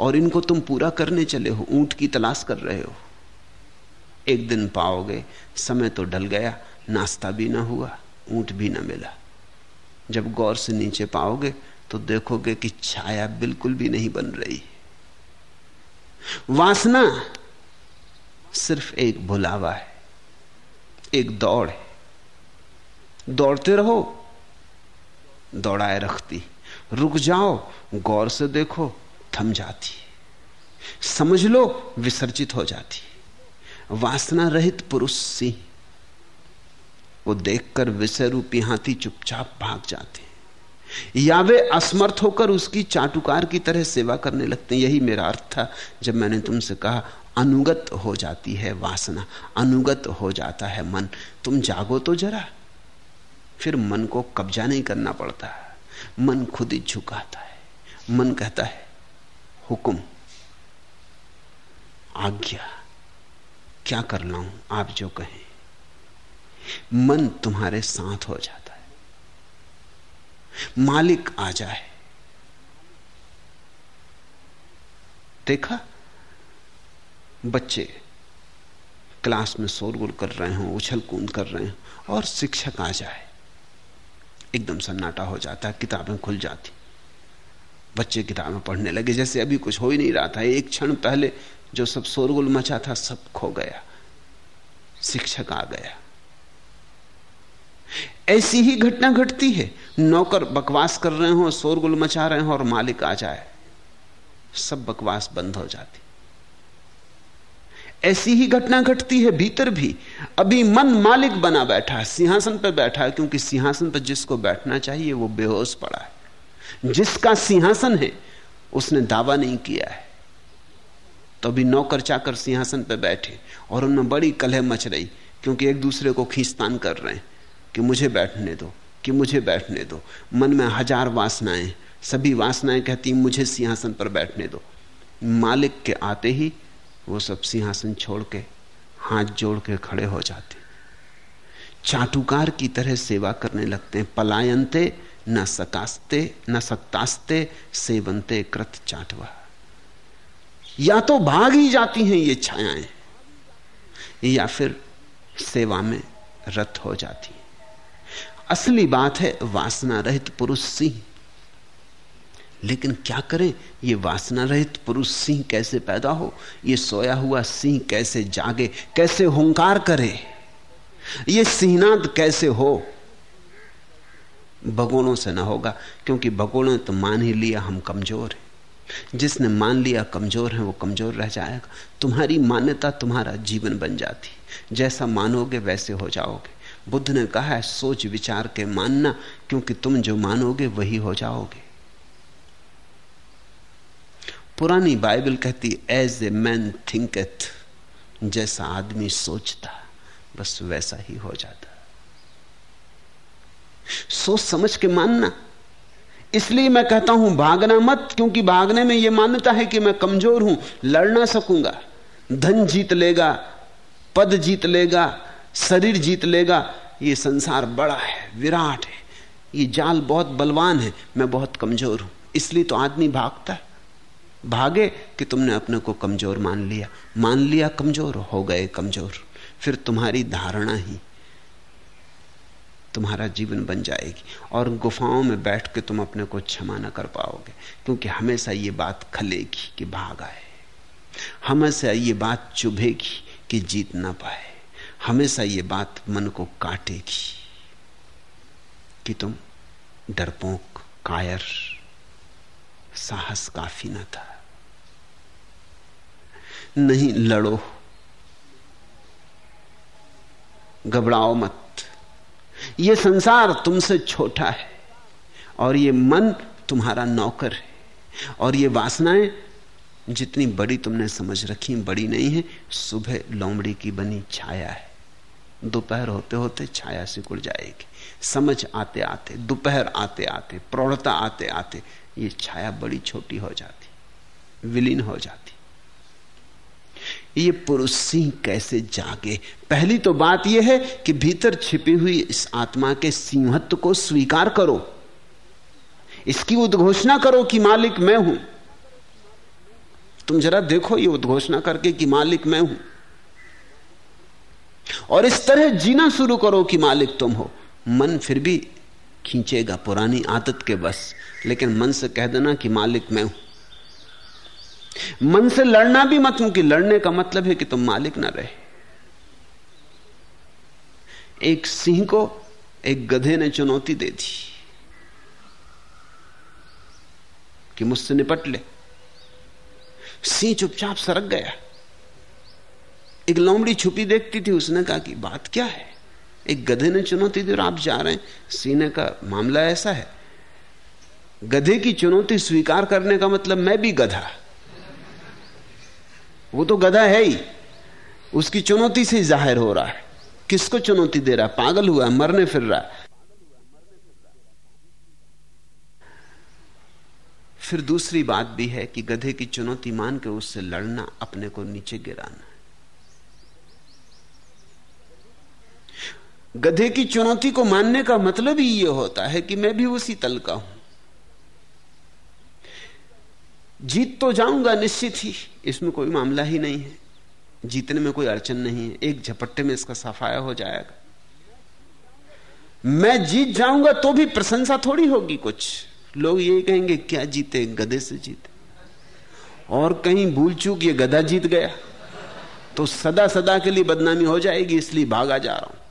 और इनको तुम पूरा करने चले हो, ऊँट की तलाश कर रहे हो। एक दिन पाओगे, समय तो ढल गया, नाश्ता भी ना हुआ, ऊँट भी ना मिला। जब गौर से नीचे पाओगे तो देखोगे कि छाया बिल्कुल भी नहीं बन रही। वासना सिर्फ़ एक भुलावा है, एक दौड़ है। दौड़ते रहो, दौड़ाए रखती। रुक जाओ, गौर से देखो, थम जाती। समझ लो, विसर्जित हो जाती। वासना रहित पुरुष सिंह वो देखकर विषय रूपी हाथी चुपचाप भाग जाते। या वे असमर्थ होकर उसकी चाटुकार की तरह सेवा करने लगते हैं। यही मेरा अर्थ था। जब मैंने तुमसे कहा, अनुगत हो जाती है वासना, अनुगत हो जाता है मन, तुम जागो तो जरा। फिर मन को कब्जा नहीं करना पड़ता। मन खुद ही झुकाता है। मन कहता है, हुक्म, आज्ञा, क्या कर लाऊं? आप जो कहें। मन तुम्हारे साथ हो जाता मालिक आ जाए। देखा? बच्चे क्लास में शोरगुल कर रहे हो उछल कूद कर रहे हो, और शिक्षक आ जाए। एकदम सन्नाटा हो जाता है किताबें खुल जाती। बच्चे किताबें पढ़ने लगे, जैसे अभी कुछ हो ही नहीं रहा था। एक क्षण पहले जो सब शोरगुल मचा था, सब खो गया। शिक्षक आ गया। ऐसी ही घटना घटती है। नौकर बकवास कर रहे हो, शोरगुल मचा रहे हो और मालिक आ जाए। सब बकवास बंद हो जाती। ऐसी ही घटना घटती है, भीतर भी। अभी मन मालिक बना बैठा है, सिंहासन पर बैठा है, क्योंकि सिंहासन पर जिसको बैठना चाहिए, वो बेहोश पड़ा है। जिसका सिंहासन है, उसने दावा नहीं किया है। तो अभी नौकर चाकर सिंहासन पर बैठे और उनमें बड़ी कलह मच रही, क्योंकि एक दूसरे को खींचतान कर रहे हैं। कि मुझे बैठने दो, कि मुझे बैठने दो। मन में हज़ार वासनाएँ, सभी वासनाएँ कहती मुझे सिंहासन पर बैठने दो। मालिक के आते ही वो सब सिंहासन छोड़ के, हाथ जोड़ के खड़े हो जाते चाटुकार की तरह सेवा करने लगते हैं। पलायनते, न सकास्ते न सक्तास्ते सेवंते कृत चाटवा। या तो भाग ही जाती हैं ये छायाएँ, या फिर सेवा में रत हो जाती असली बात है वासना रहित पुरुष सिंह। लेकिन क्या करें, ये वासना रहित पुरुष सिंह कैसे पैदा हो? ये सोया हुआ सिंह कैसे जागे? कैसे हुंकार करे? ये सिंहनाद कैसे हो? भगोड़ों से ना होगा, क्योंकि भगोड़ों तो मान ही लिया हम कमज़ोर हैं। जिसने मान लिया कमज़ोर है, वो कमज़ोर रह जाएगा। तुम्हारी मान्यता तुम्हारा जीवन बन जाती। जैसा मानोगे, वैसे हो जाओगे। बुद्ध ने कहा है, सोच विचार के मानना, क्योंकि तुम जो मानोगे वही हो जाओगे। पुरानी बाइबल कहती एज ए मैन थिंकथ जैसा आदमी सोचता, बस वैसा ही हो जाता। सोच समझ के मानना। इसलिए मैं कहता हूँ, भागना मत, क्योंकि भागने में यह मान्यता है कि मैं कमज़ोर हूँ, लड़ ना सकूँगा। धन जीत लेगा, पद जीत लेगा शरीर जीत लेगा। ये संसार बड़ा है, विराट है। ये जाल बहुत बलवान है, मैं बहुत कमज़ोर हूँ। इसलिए तो आदमी भागता है। भागे कि तुमने अपने को कमज़ोर मान लिया। मान लिया कमज़ोर, हो गए कमज़ोर। फिर तुम्हारी धारणा ही तुम्हारा जीवन बन जाएगी। और गुफाओं में बैठ के तुम अपने को क्षमा न कर पाओगे, क्योंकि हमेशा ये बात खलेगी कि भाग आए। हमेशा ये बात चुभेगी कि जीत ना पाए। हमेशा ये बात मन को काटेगी कि तुम डरपोक, कायर, साहस काफ़ी न था। नहीं लड़ो। घबराओ मत। ये संसार तुमसे छोटा है और ये मन तुम्हारा नौकर है और ये वासनाएँ जितनी बड़ी तुमने समझ रखी, बड़ी नहीं है, सुबह लोमड़ी की बनी छाया है। दोपहर होते होते छाया सिकुड़ जाएगी। समझ आते आते, दोपहर आते आते, प्रौढ़ता आते आते, ये छाया बड़ी छोटी हो जाती, विलीन हो जाती। ये पुरुष सिंह कैसे जागे? पहली तो बात यह है कि भीतर छिपी हुई इस आत्मा के सिंहत्व को स्वीकार करो। इसकी उद्घोषणा करो कि मालिक मैं हूँ। तुम जरा देखो ये उद्घोषणा करके कि मालिक मैं हूँ। और इस तरह जीना शुरू करो कि मालिक तुम हो। मन फिर भी खींचेगा पुरानी आदत के बस, लेकिन मन से कह देना कि मालिक मैं हूँ। मन से लड़ना भी मत, क्योंकि लड़ने का मतलब है कि तुम मालिक ना रहे। एक सिंह को एक गधे ने चुनौती दे दी कि मुझसे निपट ले। सिंह चुपचाप सरक गया। एक लोमड़ी छुपी देखती थी, उसने कहा कि बात क्या है? एक गधे ने चुनौती दी और आप जा रहे हैं। सीने का मामला ऐसा है। गधे की चुनौती स्वीकार करने का मतलब मैं भी गधा। वो तो गधा है ही। उसकी चुनौती से ज़ाहिर हो रहा है। किसको चुनौती दे रहा है? पागल हुआ है, मरने फिर रहा है। फिर दूसरी बात भी है कि गधे की चुनौती मान के उससे लड़ना, अपने को नीचे गिराना। गधे की चुनौती को मानने का मतलब ही यह होता है कि मैं भी उसी तल का हूँ। जीत तो जाऊँगा निश्चित ही, इसमें कोई मामला ही नहीं है। जीतने में कोई अड़चन नहीं है, एक झपट्टे में इसका सफाया हो जाएगा। मैं जीत जाऊँगा तो भी प्रशंसा थोड़ी होगी कुछ। लोग ये कहेंगे, क्या जीते? गधे से जीते। और कहीं भूल चूक ये गधा जीत गया तो सदा सदा के लिए बदनामी हो जाएगी, इसलिए भागा जा रहा हूँ।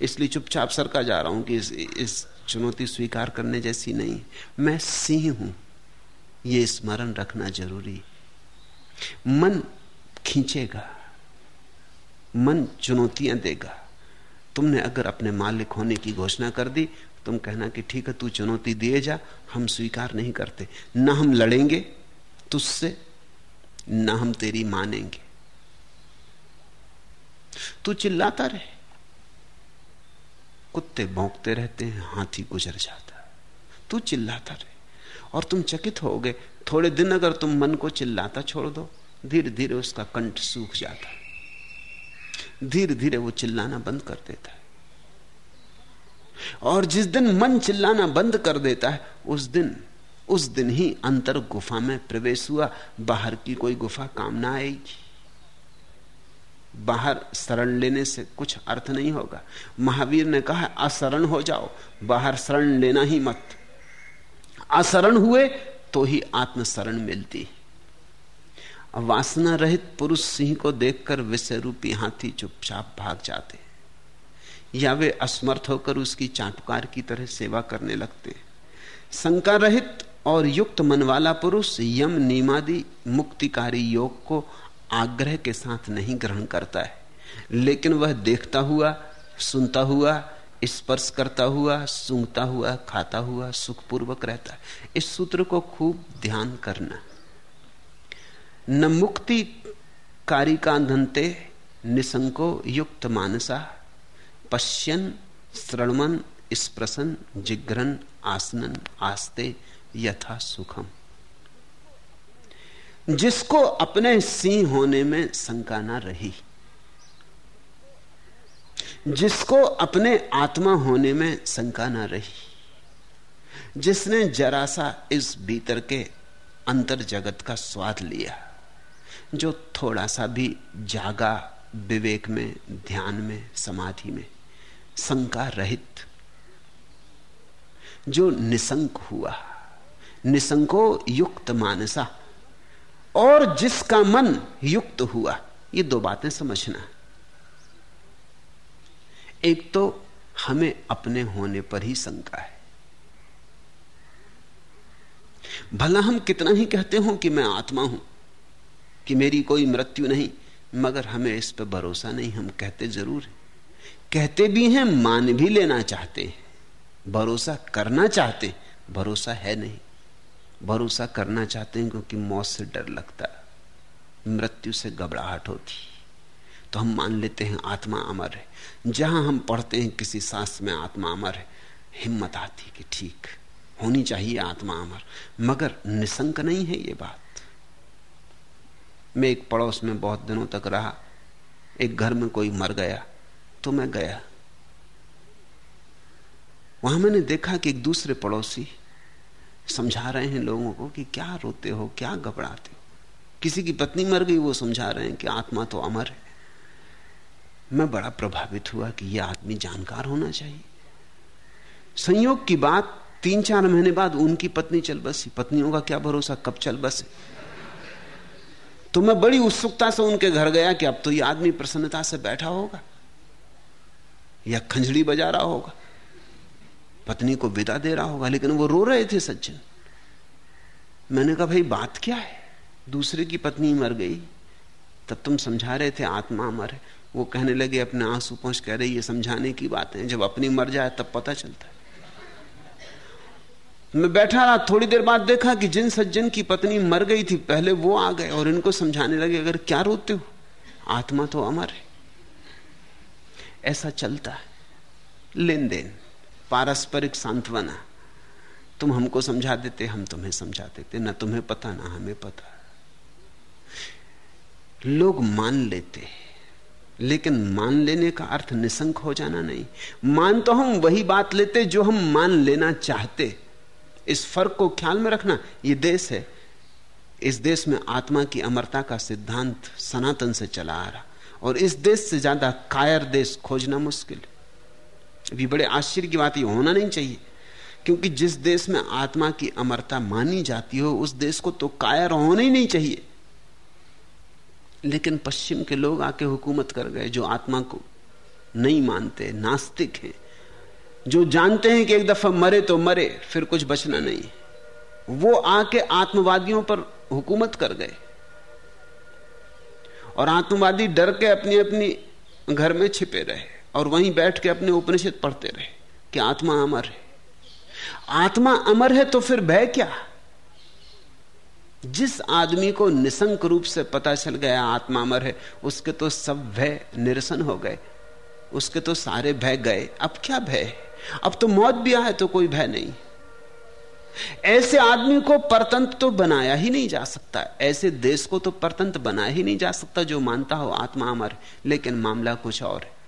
इसलिए चुपचाप सरका जा रहा हूँ कि इस, इस चुनौती स्वीकार करने जैसी नहीं। मैं सिंह हूँ। ये स्मरण रखना ज़रूरी। मन खींचेगा। मन चुनौतियाँ देगा। तुमने अगर अपने मालिक होने की घोषणा कर दी तुम कहना कि ठीक है तू चुनौती दिए जा हम स्वीकार नहीं करते। ना हम लड़ेंगे तुझसे ना हम तेरी मानेंगे। तू चिल्लाता रहे। कुत्ते भौंकते रहते हैं, हाथी गुजर जाता है। तू चिल्लाता रहे। और तुम चकित हो गए थोड़े दिन अगर तुम मन को चिल्लाता छोड़ दो धीरे धीरे उसका कंठ सूख जाता है। धीरे धीरे वो चिल्लाना बंद कर देता है। और जिस दिन मन चिल्लाना बंद कर देता है, उस दिन उस दिन ही अंतर गुफा में प्रवेश हुआ, बाहर की कोई गुफा काम ना आएगी। बाहर शरण लेने से कुछ अर्थ नहीं होगा। महावीर ने कहा, असरण हो जाओ, बाहर शरण लेना ही मत। असरण हुए तो ही आत्मशरण मिलती। वासना रहित पुरुष सिंह को देखकर विषय रूपी हाथी चुपचाप भाग जाते। या वे असमर्थ होकर उसकी चाटुकार की तरह सेवा करने लगते। शंका रहित और युक्त मन वाला पुरुष यम निमादि मुक्तिकारी योग को आग्रह के साथ नहीं ग्रहण करता है। लेकिन वह देखता हुआ, सुनता हुआ, स्पर्श करता हुआ, सूंघता हुआ, खाता हुआ, सुखपूर्वक रहता है। इस सूत्र को खूब ध्यान करना। न मुक्ति कारिका धनते निसंको युक्त मानसा, पश्यन श्रणमन स्प्रसन जिग्रन आसनन, आस्ते, यथा सुखम। जिसको अपने सिंह होने में शंका ना रही। जिसको अपने आत्मा होने में शंका ना रही। जिसने जरा सा इस भीतर के अंतर जगत का स्वाद लिया, जो थोड़ा सा भी जागा विवेक में, ध्यान में, समाधि में शंका रहित, जो निसंक हुआ निसंको युक्त मानसा और जिसका मन युक्त हुआ। ये दो बातें समझना। एक तो हमें अपने होने पर ही शंका है। भला हम कितना ही कहते हो कि मैं आत्मा हूँ, कि मेरी कोई मृत्यु नहीं, मगर हमें इस पर भरोसा नहीं, हम कहते ज़रूर हैं। कहते भी हैं, मान भी लेना चाहते हैं। भरोसा करना चाहते भरोसा है नहीं। भरोसा करना चाहते हैं क्योंकि मौत से डर लगता मृत्यु से घबराहट होती तो हम मान लेते हैं आत्मा अमर है। जहाँ हम पढ़ते हैं किसी शास्त्र में आत्मा अमर है, हिम्मत आती कि ठीक, होनी चाहिए आत्मा अमर। मगर निसंक नहीं है ये बात। मैं एक पड़ोस में बहुत दिनों तक रहा, एक घर में कोई मर गया तो मैं गया। वहाँ मैंने देखा कि एक दूसरे पड़ोसी समझा रहे हैं लोगों को कि क्या रोते हो, क्या घबराते हो। किसी की पत्नी मर गई, वो समझा रहे हैं कि आत्मा तो अमर है। मैं बड़ा प्रभावित हुआ कि यह आदमी जानकार होना चाहिए। संयोग की बात तीन चार महीने बाद उनकी पत्नी चल बसी। पत्नियों का क्या भरोसा? कब चल बसे? तो मैं बड़ी उत्सुकता से उनके घर गया कि अब तो यह आदमी प्रसन्नता से बैठा होगा या खंजड़ी बजा रहा होगा। पत्नी को विदा दे रहा होगा, लेकिन वो रो रहे थे सज्जन। मैंने कहा, भाई, बात क्या है? दूसरे की पत्नी मर गई। तब तुम समझा रहे थे आत्मा अमर है। वो कहने लगे, अपने आँसू पहुँच कह रहे, ये समझाने की बात है। जब अपनी मर जाए, तब पता चलता है। मैं बैठा रहा, थोड़ी देर बाद देखा कि जिन सज्जन की पत्नी मर गई थी, पहले वो आ गए और इनको समझाने लगे, अगर क्या रोते हो? आत्मा तो अमर है। ऐसा चलता है। लेन देन। पारस्परिक सांत्वना। तुम हमको समझा देते, हम तुम्हें समझा देते। ना तुम्हें पता, ना हमें पता। लोग मान लेते लेकिन मान लेने का अर्थ निसंक हो जाना नहीं। मान तो हम वही बात लेते जो हम मान लेना चाहते। इस फ़र्क को ख्याल में रखना यह देश है। इस देश में आत्मा की अमरता का सिद्धांत सनातन से चला आ रहा। और इस देश से ज़्यादा कायर देश खोजना मुश्किल। अभी बड़े आश्चर्य की बात ये होना नहीं चाहिए। क्योंकि जिस देश में आत्मा की अमरता मानी जाती हो, उस देश को तो कायर होना ही नहीं चाहिए। लेकिन पश्चिम के लोग आके हुकूमत कर गए जो आत्मा को नहीं मानते, नास्तिक हैं। जो जानते हैं कि एक दफ़ा मरे तो मरे, फिर कुछ बचना नहीं। वो आके आत्मवादियों पर हुकूमत कर गए। और आत्मवादी डर के अपनी अपनी घर में छिपे रहे। और वहीं बैठ के अपने उपनिषद पढ़ते रहे कि आत्मा अमर है। आत्मा अमर है तो फिर भय क्या? जिस आदमी को निसंक रूप से पता चल गया आत्मा अमर है, उसके तो सब भय निरसन हो गए। उसके तो सारे भय गए। अब क्या भय अब तो मौत भी आए तो कोई भय नहीं। ऐसे आदमी को परतंत्र तो बनाया ही नहीं जा सकता। ऐसे देश को तो परतंत्र बनाया ही नहीं जा सकता जो मानता हो आत्मा अमर लेकिन मामला कुछ और है।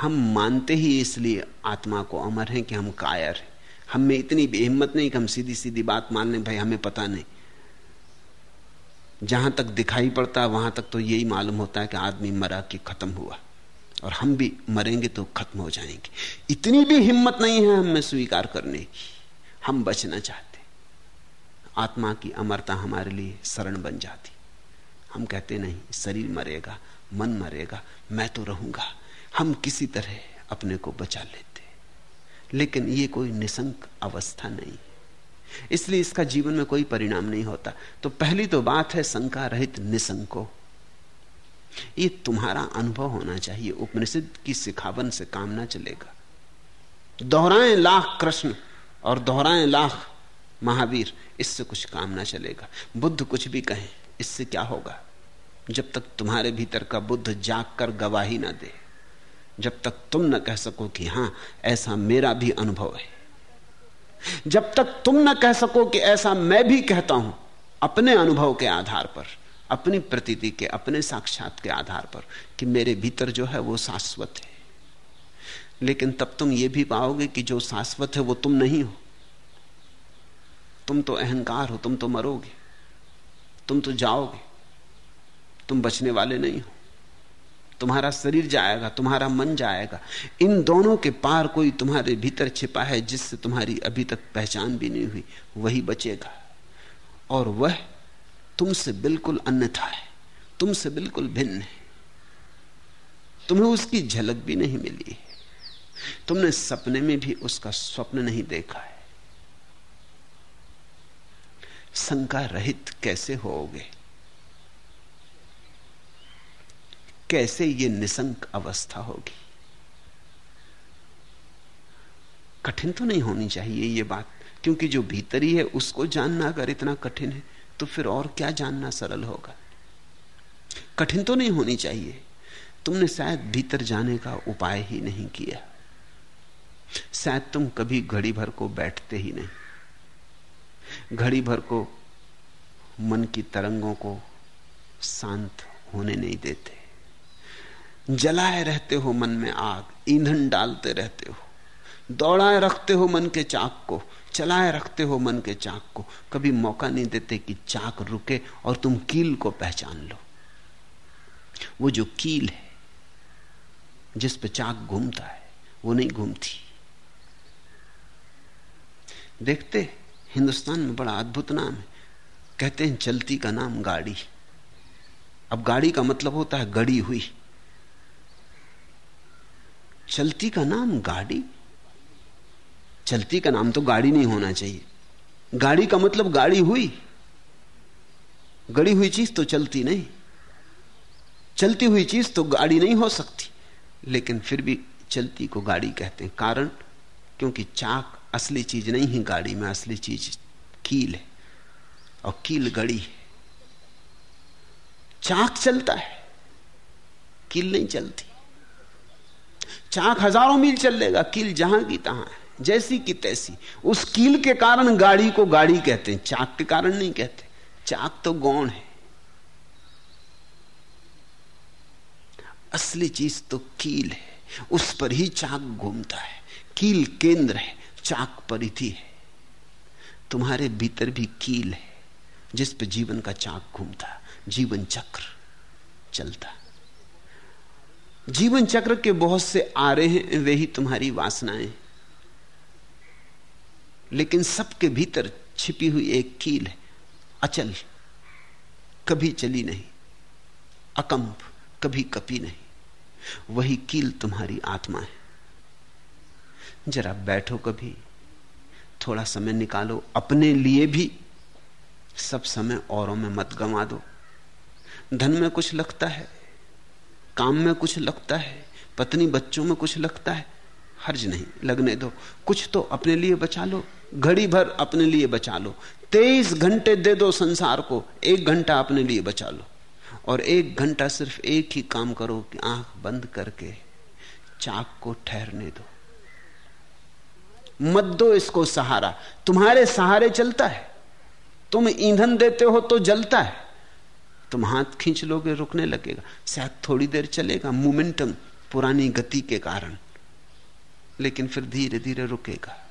हम मानते ही इसलिए आत्मा को अमर हैं कि हम कायर हैं। हम में इतनी भी हिम्मत नहीं कि हम सीधी सीधी बात मान लें, भाई, हमें पता नहीं। जहाँ तक दिखाई पड़ता है वहाँ तक तो यही मालूम होता है कि आदमी मरा कि खत्म हुआ। और हम भी मरेंगे तो खत्म हो जाएँगे। इतनी भी हिम्मत नहीं है हमें स्वीकार करने की। हम बचना चाहते आत्मा की अमरता हमारे लिए शरण बन जाती। हम कहते नहीं, शरीर मरेगा, मन मरेगा, मैं तो रहूँगा। हम किसी तरह अपने को बचा लेते लेकिन ये कोई निसंक अवस्था नहीं इसलिए इसका जीवन में कोई परिणाम नहीं होता। तो पहली तो बात है शंका रहित निसंको। ये तुम्हारा अनुभव होना चाहिए। उपनिषद की सिखावन से काम ना चलेगा। दोहराएँ लाख कृष्ण और दोहराएँ लाख महावीर, इससे कुछ काम ना चलेगा। बुद्ध कुछ भी कहें, इससे क्या होगा? जब तक तुम्हारे भीतर का बुद्ध जाग कर गवाही ना दे। जब तक तुम न कह सको कि हाँ, ऐसा मेरा भी अनुभव है। जब तक तुम न कह सको कि ऐसा मैं भी कहता हूँ, अपने अनुभव के आधार पर, अपनी प्रतीति के, अपने साक्षात के आधार पर कि मेरे भीतर जो है वो शाश्वत है। लेकिन तब तुम ये भी पाओगे कि जो शाश्वत है वो तुम नहीं हो। तुम तो अहंकार हो, तुम तो मरोगे, तुम तो जाओगे, तुम बचने वाले नहीं हो। तुम्हारा शरीर जाएगा, तुम्हारा मन जाएगा। इन दोनों के पार कोई तुम्हारे भीतर छिपा है जिससे तुम्हारी अभी तक पहचान भी नहीं हुई, वही बचेगा। और वह तुमसे बिल्कुल अन्यथा है, तुमसे बिल्कुल भिन्न है। तुम्हें उसकी झलक भी नहीं मिली है। तुमने सपने में भी उसका स्वप्न नहीं देखा है। शंका रहित कैसे होोगे? कैसे ये निसंक अवस्था होगी? कठिन तो नहीं होनी चाहिए ये बात, क्योंकि जो भीतरी है उसको जानना अगर इतना कठिन है तो फिर और क्या जानना सरल होगा? कठिन तो नहीं होनी चाहिए। तुमने शायद भीतर जाने का उपाय ही नहीं किया। शायद तुम कभी घड़ी भर को बैठते ही नहीं। घड़ी भर को मन की तरंगों को शांत होने नहीं देते। जलाए रहते हो मन में आग, ईंधन डालते रहते हो। दौड़ाए रखते हो मन के चाक को, चलाए रखते हो मन के चाक को। कभी मौका नहीं देते कि चाक रुके और तुम कील को पहचान लो। वो जो कील है, जिस पे चाक घूमता है, वो नहीं घूमती। देखते हिंदुस्तान में बड़ा अद्भुत नाम है। कहते हैं, चलती का नाम गाड़ी। अब गाड़ी का मतलब होता है, गड़ी हुई। चलती का नाम गाड़ी। चलती का नाम तो गाड़ी नहीं होना चाहिए। गाड़ी का मतलब गाड़ी हुई। गड़ी हुई चीज़ तो चलती नहीं। चलती हुई चीज़ तो गाड़ी नहीं हो सकती। लेकिन फिर भी चलती को गाड़ी कहते हैं। कारण? क्योंकि चाक असली चीज़ नहीं है गाड़ी में, असली चीज़ कील है। और कील गड़ी है। चाक चलता है। कील नहीं चलती। चाक हज़ारों मील चल लेगा कील जहाँ की तहां जैसी की तैसी। उस कील के कारण गाड़ी को गाड़ी कहते हैं, चाक के कारण नहीं कहते। चाक तो गौण है। असली चीज़ तो कील है, उस पर ही चाक घूमता है। कील केंद्र है, चाक परिधि है। तुम्हारे भीतर भी कील है, जिस पर जीवन का चाक घूमता, जीवन चक्र चलता। जीवन चक्र के बहुत से आ रहे हैं, वे ही तुम्हारी वासनाएँ। लेकिन सबके भीतर छिपी हुई एक कील है। अचल कभी चली नहीं। अकंप कभी कपी नहीं। वही कील तुम्हारी आत्मा है। जरा बैठो कभी। थोड़ा समय निकालो। अपने लिए भी सब समय औरों में मत गंवा दो। धन में कुछ लगता है। काम में कुछ लगता है, पत्नी बच्चों में कुछ लगता है, हर्ज नहीं, लगने दो। कुछ तो अपने लिए बचा लो, घड़ी भर अपने लिए बचा लो। तेईस घंटे दे दो संसार को, एक घंटा अपने लिए बचा लो। और एक घंटा सिर्फ़ एक ही काम करो कि आँख बंद करके चाक को ठहरने दो। मत दो इसको सहारा। तुम्हारे सहारे चलता है। तुम ईंधन देते हो तो जलता है। तुम हाथ खींच लोगे, रुकने लगेगा। शायद थोड़ी देर चलेगा, मोमेंटम पुरानी गति के कारण। लेकिन फिर धीरे धीरे रुकेगा।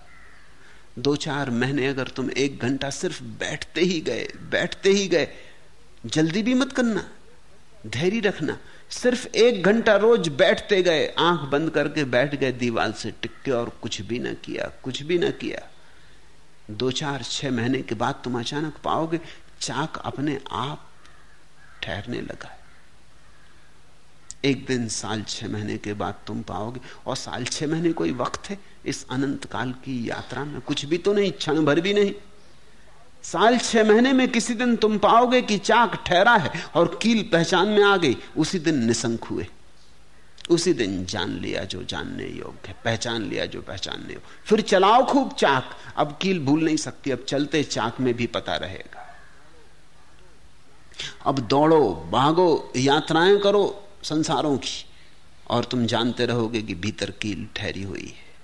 दो चार महीने अगर तुम एक घंटा सिर्फ़ बैठते ही गए, बैठते ही गए, जल्दी भी मत करना, धैर्य रखना। सिर्फ़ एक घंटा रोज बैठते गए, आँख बंद करके बैठ गए, दीवार से टिक्के और कुछ भी ना किया, कुछ भी ना किया। दो चार छह महीने के बाद तुम अचानक पाओगे, चाक अपने आप ठहरने लगा है। एक दिन साल छह महीने के बाद तुम पाओगे, और साल छह महीने कोई वक्त है इस अनंत काल की यात्रा में? कुछ भी तो नहीं, क्षण भर भी नहीं। साल छह महीने में किसी दिन तुम पाओगे कि चाक ठहरा है और कील पहचान में आ गई। उसी दिन निसंक हुए। उसी दिन जान लिया जो जानने योग्य है, पहचान लिया जो पहचानने योग्य फिर चलाओ खूब चाक। अब कील भूल नहीं सकती, अब चलते चाक में भी पता रहेगा। अब दौड़ो, भागो, यात्राएँ करो संसारों की। और तुम जानते रहोगे कि भीतर कील ठहरी हुई है।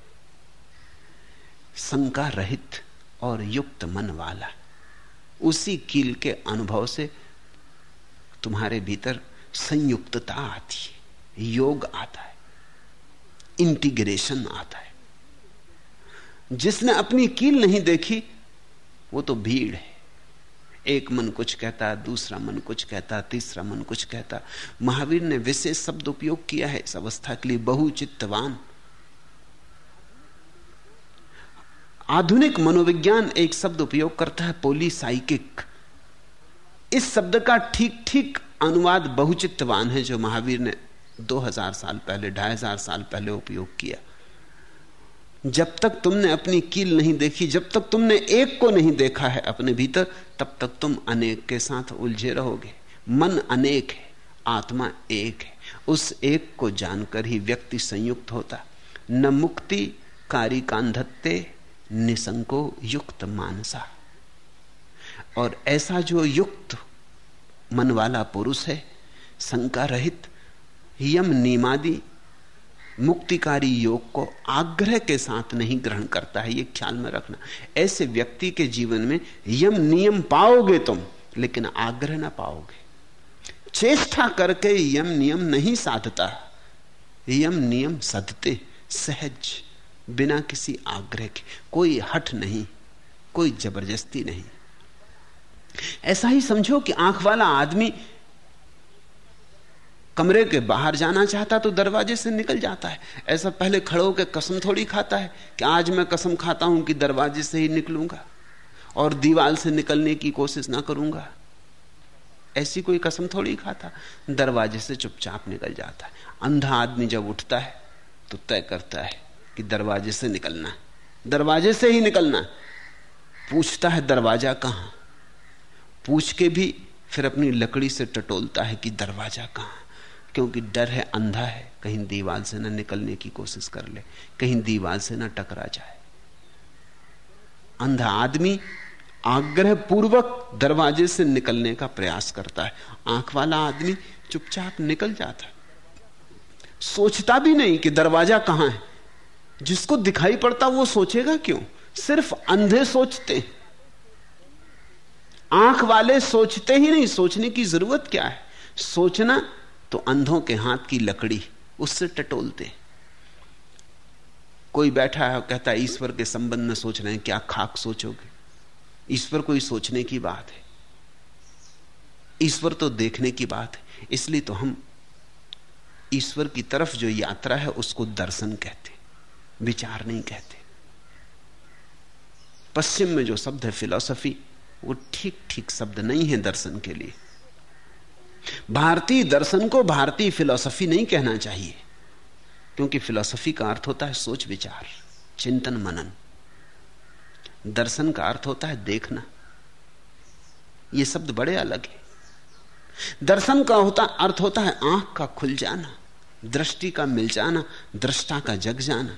शंका रहित और युक्त मन वाला, उसी कील के अनुभव से तुम्हारे भीतर संयुक्तता आती है, योग आता है, इंटीग्रेशन आता है। जिसने अपनी कील नहीं देखी, वो तो भीड़ है। एक मन कुछ कहता, दूसरा मन कुछ कहता, तीसरा मन कुछ कहता। महावीर ने विशेष शब्द उपयोग किया है इस अवस्था के लिए, बहुचित्तवान। आधुनिक मनोविज्ञान एक शब्द उपयोग करता है पोलीसाइकिक इस शब्द का ठीक ठीक अनुवाद बहुचित्तवान है, जो महावीर ने 2000 साल पहले, ढाई हज़ार साल पहले उपयोग किया। जब तक तुमने अपनी कील नहीं देखी, जब तक तुमने एक को नहीं देखा है अपने भीतर, तब तक तुम अनेक के साथ उलझे रहोगे। मन अनेक है, आत्मा एक है। उस एक को जानकर ही व्यक्ति संयुक्त होता। न मुक्ति कारी कांधत्ते, निसंको युक्त मानसा। और ऐसा जो युक्त मन वाला पुरुष है, शंका रहित, यम निमादि मुक्तिकारी योग को आग्रह के साथ नहीं ग्रहण करता है, ये ख्याल में रखना। ऐसे व्यक्ति के जीवन में यम नियम पाओगे तुम, लेकिन आग्रह ना पाओगे। चेष्टा करके यम नियम नहीं साधता। यम नियम सदते, सहज, बिना किसी आग्रह के। कोई हट नहीं, कोई ज़बरदस्ती नहीं। ऐसा ही समझो कि आँख वाला आदमी कमरे के बाहर जाना चाहता तो दरवाजे से निकल जाता है। ऐसा पहले खड़े होकर कसम थोड़ी खाता है कि आज मैं कसम खाता हूँ कि दरवाजे से ही निकलूँगा और दीवार से निकलने की कोशिश ना करूँगा। ऐसी कोई कसम थोड़ी खाता, दरवाजे से चुपचाप निकल जाता है। अंधा आदमी जब उठता है तो तय करता है कि दरवाजे से निकलना दरवाजे से ही निकलना पूछता है, दरवाज़ा कहाँ? पूछ के भी फिर अपनी लकड़ी से टटोलता है कि दरवाज़ा कहाँ क्योंकि डर है, अंधा है। कहीं दीवार से ना निकलने की कोशिश कर ले, कहीं दीवार से ना टकरा जाए। अंधा आदमी आग्रह पूर्वक दरवाजे से निकलने का प्रयास करता है। आँख वाला आदमी चुपचाप निकल जाता है। सोचता भी नहीं कि दरवाज़ा कहाँ है। जिसको दिखाई पड़ता वो सोचेगा क्यों? सिर्फ़ अंधे सोचते आँख वाले सोचते ही नहीं, सोचने की ज़रूरत क्या है? सोचना तो अंधों के हाथ की लकड़ी उससे टटोलते। कोई बैठा है कहता है, ईश्वर के संबंध में सोच रहे हैं, क्या खाक सोचोगे? ईश्वर कोई सोचने की बात है। ईश्वर तो देखने की बात है। इसलिए तो हम ईश्वर की तरफ़ जो यात्रा है, उसको दर्शन कहते, विचार नहीं कहते। पश्चिम में जो शब्द है, फिलॉसफी, वो ठीक ठीक शब्द नहीं है दर्शन के लिए। भारतीय दर्शन को भारतीय फिलॉसफी नहीं कहना चाहिए, क्योंकि फिलॉसफी का अर्थ होता है सोच विचार, चिंतन मनन। दर्शन का अर्थ होता है देखना। ये शब्द बड़े अलग है। दर्शन का होता, अर्थ होता है आँख का खुल जाना, दृष्टि का मिल जाना, दृष्टा का जग जाना।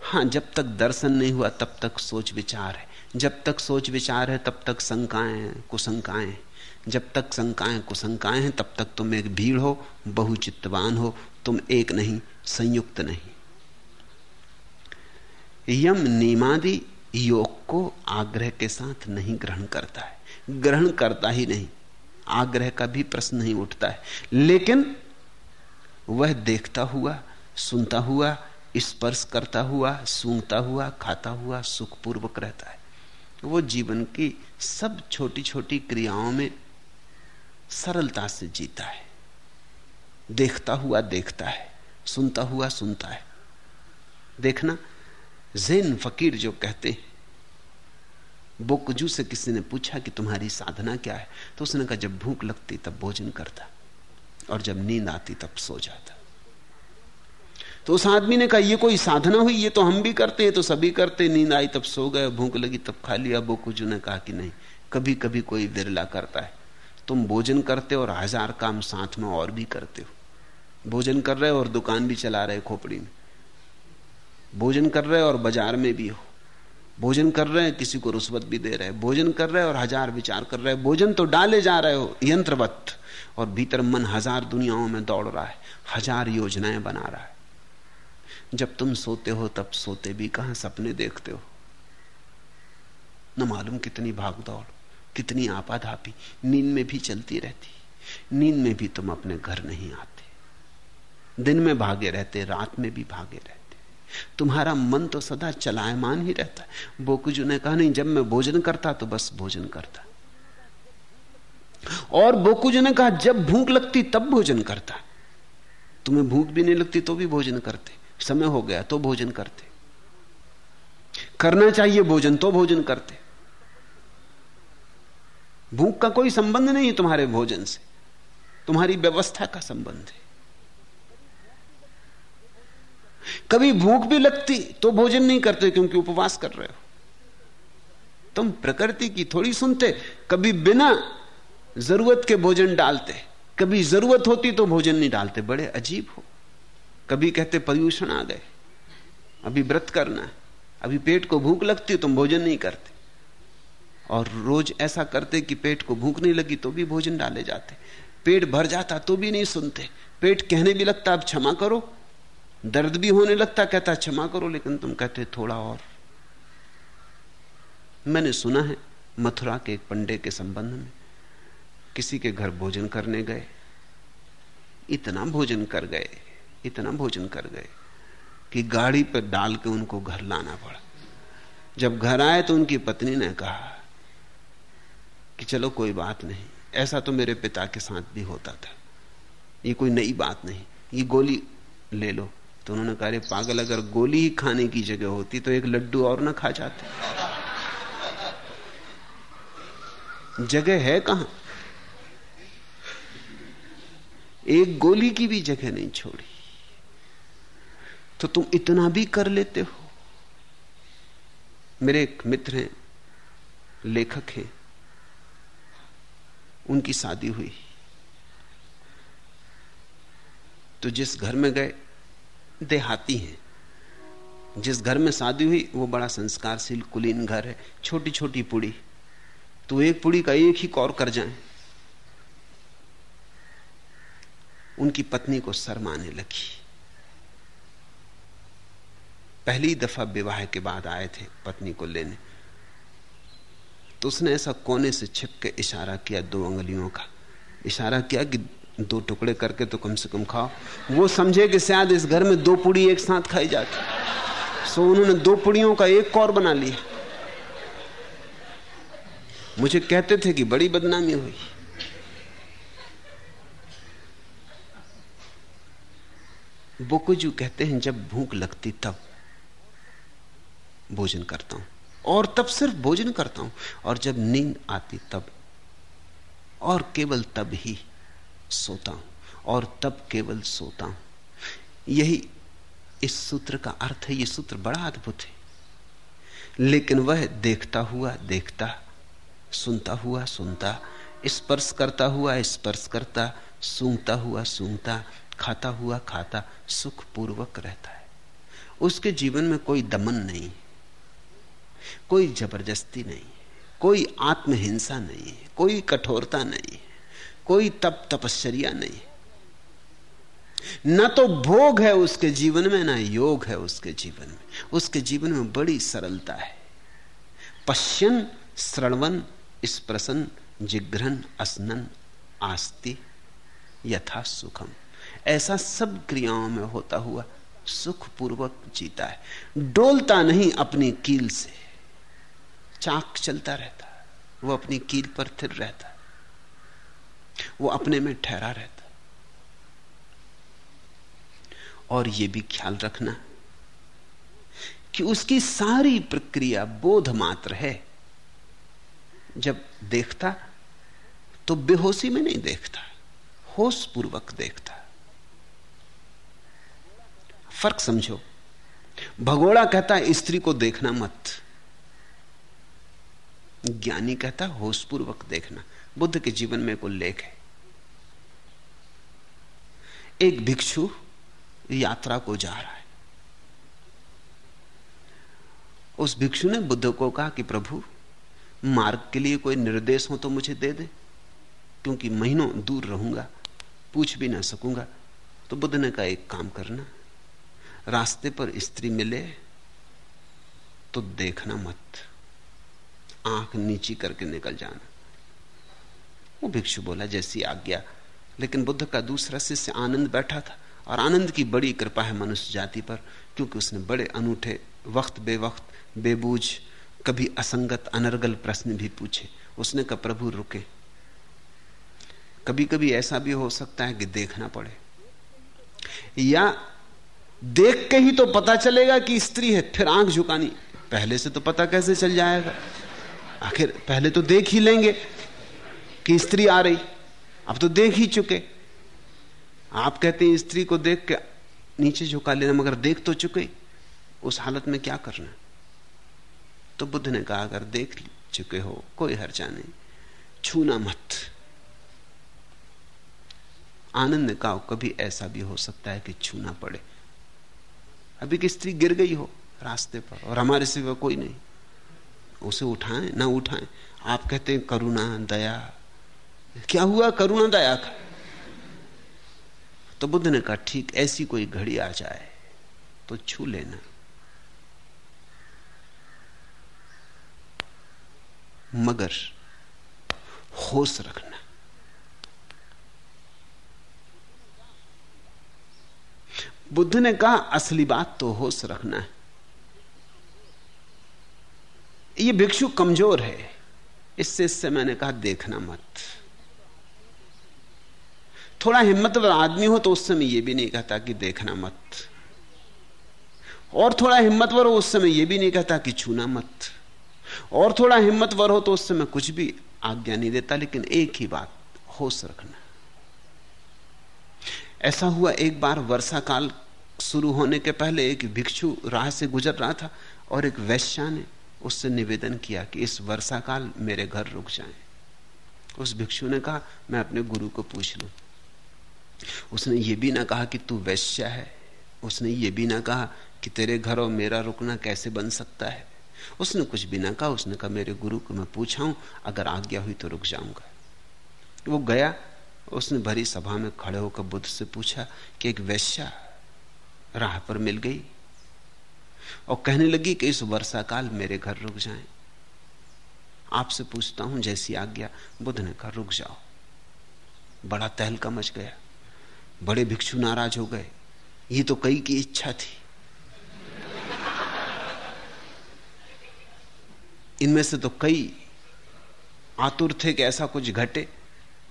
हाँ, जब तक दर्शन नहीं हुआ, तब तक सोच विचार है। जब तक सोच विचार है, तब तक शंकाएँ, कुशंकाएँ जब तक शंकाएँ कुशंकाएँ हैं, तब तक तुम एक भीड़ हो, बहुचित्तवान हो, तुम एक नहीं, संयुक्त नहीं। यम नियमादि योग को आग्रह के साथ नहीं ग्रहण करता है। ग्रहण करता ही नहीं। आग्रह का भी प्रश्न नहीं उठता है। लेकिन वह देखता हुआ, सुनता हुआ, स्पर्श करता हुआ, सूंघता हुआ, खाता हुआ, सुखपूर्वक रहता है। वो जीवन की सब छोटी छोटी क्रियाओं में सरलता से जीता है। देखता हुआ देखता है, सुनता हुआ सुनता है। देखना, जैन फकीर जो कहते हैं, बोकजू से किसी ने पूछा कि तुम्हारी साधना क्या है तो उसने कहा, जब भूख लगती तब भोजन करता, और जब नींद आती तब सो जाता। तो उस आदमी ने कहा, ये कोई साधना हुई, ये तो हम भी करते हैं तो सभी करते नींद आई तब सो गए, भूख लगी तब खा लिया, बोकजू ने कहा कि नहीं कभी कभी कोई विरला करता है। तुम भोजन करते हो और हज़ार काम साथ में और भी करते हो। भोजन कर रहे हो और दुकान भी चला रहे खोपड़ी में। भोजन कर रहे हो और बाज़ार में भी हो। भोजन कर रहे हैं, किसी को रुस्वत भी दे रहे हैं। भोजन कर रहे हैं और हज़ार विचार कर रहे हैं। भोजन तो डाले जा रहे हो, यंत्रवत। और भीतर मन हज़ार दुनियाओं में दौड़ रहा है, हज़ार योजनाएँ बना रहा है। जब तुम सोते हो, तब सोते भी कहाँ सपने देखते हो। न मालूम कितनी भाग दौड़। कितनी आपाधापी नींद में भी चलती रहती। नींद में भी तुम अपने घर नहीं आते। दिन में भागे रहते, रात में भी भागे रहते। तुम्हारा मन तो सदा चलायमान ही रहता। है बोकुजू ने कहा, नहीं, जब मैं भोजन करता तो बस भोजन करता। और बोकुजू ने कहा, जब भूख लगती तब भोजन करता। तुम्हें भूख भी नहीं लगती तो भी भोजन करते। समय हो गया तो भोजन करते। करना चाहिए भोजन तो भोजन करते। भूख का कोई संबंध नहीं है तुम्हारे भोजन से। तुम्हारी व्यवस्था का संबंध है। कभी भूख भी लगती तो भोजन नहीं करते क्योंकि उपवास कर रहे हो। तुम प्रकृति की थोड़ी सुनते, कभी बिना ज़रूरत के भोजन डालते, कभी ज़रूरत होती तो भोजन नहीं डालते। बड़े अजीब हो। कभी कहते पर्यूषण आ गए, अभी व्रत करना अभी पेट को भूख लगती है तुम भोजन नहीं करते। और रोज ऐसा करते कि पेट को भूख नहीं लगी तो भी भोजन डाले जाते। पेट भर जाता तो भी नहीं सुनते। पेट कहने भी लगता, अब क्षमा करो। दर्द भी होने लगता, कहता, क्षमा करो, लेकिन तुम कहते, थोड़ा और। मैंने सुना है, मथुरा के एक पंडे के संबंध में, किसी के घर भोजन करने गए। इतना भोजन कर गए, इतना भोजन कर गए, कि गाड़ी पर डाल के उनको घर लाना पड़ा। जब घर आए तो उनकी पत्नी ने कहा कि चलो कोई बात नहीं। ऐसा तो मेरे पिता के साथ भी होता था। ये कोई नई बात नहीं। ये गोली ले लो। तो उन्होंने कहा पागल, अगर गोली ही खाने की जगह होती तो एक लड्डू और ना खा जाते। जगह है कहाँ? एक गोली की भी जगह नहीं छोड़ी। तो तुम इतना भी कर लेते हो। मेरे एक मित्र हैं, लेखक हैं। उनकी शादी हुई। तो जिस घर में गए, देहाती हैं। जिस घर में शादी हुई, वो बड़ा संस्कारशील, कुलीन घर है। छोटी छोटी पुड़ी। तो एक पुड़ी का एक ही कौर कर जाए। उनकी पत्नी को शर्माने लगी। पहली दफ़ा विवाह के बाद आए थे पत्नी को लेने। तो उसने ऐसा कोने से छिप के इशारा किया दो उंगलियों का। इशारा किया कि दो टुकड़े करके तो कम से कम खाओ। वो समझे कि शायद इस घर में दो पुड़ी एक साथ खाई जाती। सो उन्होंने दो पुड़ियों का एक कौर बना लिया। मुझे कहते थे कि बड़ी बदनामी हुई। बोकुजू कहते हैं जब भूख लगती तब भोजन करता हूँ। और तब सिर्फ़ भोजन करता हूँ। और जब नींद आती तब, और केवल तब ही सोता हूँ, और तब केवल सोता हूँ। यही इस सूत्र का अर्थ है यह सूत्र बड़ा अद्भुत है। लेकिन वह देखता हुआ, देखता, सुनता हुआ, सुनता, स्पर्श करता हुआ, स्पर्श करता, सूंघता हुआ, सूंघता, खाता हुआ, खाता, सुखपूर्वक रहता है। उसके जीवन में कोई दमन नहीं। कोई ज़बरदस्ती नहीं, कोई आत्महिंसा नहीं, कोई कठोरता नहीं, कोई तप तपश्चर्या नहीं। न तो भोग है उसके जीवन में, ना योग है उसके जीवन में। उसके जीवन में बड़ी सरलता है। पश्यन श्रणवन स्प्रसन जिघ्रन असनन, आस्ति, यथा सुखम। ऐसा सब क्रियाओं में होता हुआ सुखपूर्वक जीता है। डोलता नहीं अपनी कील से। चाक चलता रहता वो अपनी कील पर थिर रहता वो अपने में ठहरा रहता और ये भी ख्याल रखना कि उसकी सारी प्रक्रिया बोध मात्र है। जब देखता तो बेहोशी में नहीं देखता होश पूर्वक देखता। फ़र्क समझो, भगोड़ा कहता है स्त्री को देखना मत। ज्ञानी कहता होशपूर्वक देखना। बुद्ध के जीवन में को लेख है। एक भिक्षु यात्रा को जा रहा है। उस भिक्षु ने बुद्ध को कहा कि, प्रभु, मार्ग के लिए कोई निर्देश हो तो मुझे दे दे। क्योंकि महीनों दूर रहूँगा, पूछ भी ना सकूँगा। तो बुद्ध ने कहा, एक काम करना। रास्ते पर स्त्री मिले तो देखना मत। आँख नीची करके निकल जाना। वो भिक्षु बोला, जैसी आज्ञा। लेकिन बुद्ध का दूसरा शिष्य आनंद बैठा था और आनंद की बड़ी कृपा है मनुष्य जाति पर, क्योंकि उसने बड़े अनूठे, वक्त बेवक्त, बेबूझ, कभी असंगत, अनर्गल प्रश्न भी पूछे। उसने कहा, प्रभु, रुके। कभी कभी ऐसा भी हो सकता है कि देखना पड़े। या देख के ही तो पता चलेगा कि स्त्री है, फिर आँख झुकानी। पहले से तो पता कैसे चल जाएगा? आखिर पहले तो देख ही लेंगे कि स्त्री आ रही। अब तो देख ही चुके। आप कहते हैं स्त्री को देख के नीचे झुका लेना, मगर देख तो चुके। उस हालत में क्या करना? तो बुद्ध ने कहा, अगर देख चुके हो, कोई हर्जा नहीं। छूना मत। आनंद ने कहा कभी ऐसा भी हो सकता है कि छूना पड़े। अभी की स्त्री गिर गई हो रास्ते पर, और हमारे सिवा कोई नहीं। उसे उठाएँ, ना उठाएँ। आप कहते हैं, करुणा, दया। क्या हुआ? करुणा, दया का। तो बुद्ध ने कहा, ठीक, ऐसी कोई घड़ी आ जाए तो छू लेना। मगर होश रखना। बुद्ध ने कहा, असली बात तो होश रखना है। ये भिक्षु कमज़ोर है। इससे इससे मैंने कहा, देखना मत। थोड़ा हिम्मतवर आदमी हो तो उस समय यह भी नहीं कहता कि देखना मत। और थोड़ा हिम्मतवर हो उस समय यह भी नहीं कहता कि छूना मत। और थोड़ा हिम्मतवर हो तो उस समय कुछ भी आज्ञा नहीं देता, लेकिन एक ही बात, होश रखना। ऐसा हुआ एक बार वर्षा काल शुरू होने के पहले एक भिक्षु राह से गुजर रहा था और एक वैश्या ने उससे निवेदन किया कि इस वर्षा काल मेरे घर रुक जाएँ। उस भिक्षु ने कहा, मैं अपने गुरु को पूछ लू। उसने ये भी ना कहा कि तू वैश्या है। उसने ये भी ना कहा कि तेरे घर और मेरा रुकना कैसे बन सकता है। उसने कुछ भी ना कहा। उसने कहा, मेरे गुरु को मैं पूछाऊं, अगर आज्ञा हुई तो रुक जाऊँगा। वो गया। उसने भरी सभा में खड़े होकर बुद्ध से पूछा कि एक वैश्या राह पर मिल गई। और कहने लगी कि इस वर्षा काल मेरे घर रुक जाएँ। आपसे पूछता हूँ, जैसी आज्ञा बुद्ध ने कहा, रुक जाओ। बड़ा तहलका मच गया। बड़े भिक्षु नाराज़ हो गए। ये तो कई की इच्छा थी। इनमें से तो कई आतुर थे कि ऐसा कुछ घटे।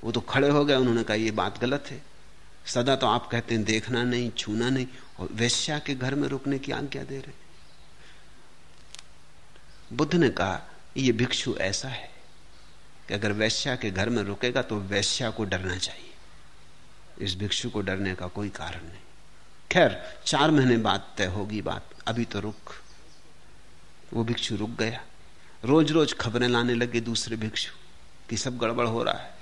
वो तो खड़े हो गए, उन्होंने कहा, ये बात गलत है। सदा तो आप कहते हैं, देखना नहीं, छूना नहीं, और वैश्या के घर में रुकने की आज्ञा दे रहे बुद्ध ने कहा, ये भिक्षु ऐसा है कि अगर वैश्या के घर में रुकेगा तो वैश्या को डरना चाहिए। इस भिक्षु को डरने का कोई कारण नहीं। खैर, चार महीने बाद तय होगी बात। अभी तो रुक। वो भिक्षु रुक गया। रोज रोज खबरें लाने लगे दूसरे भिक्षु कि सब गड़बड़ हो रहा है।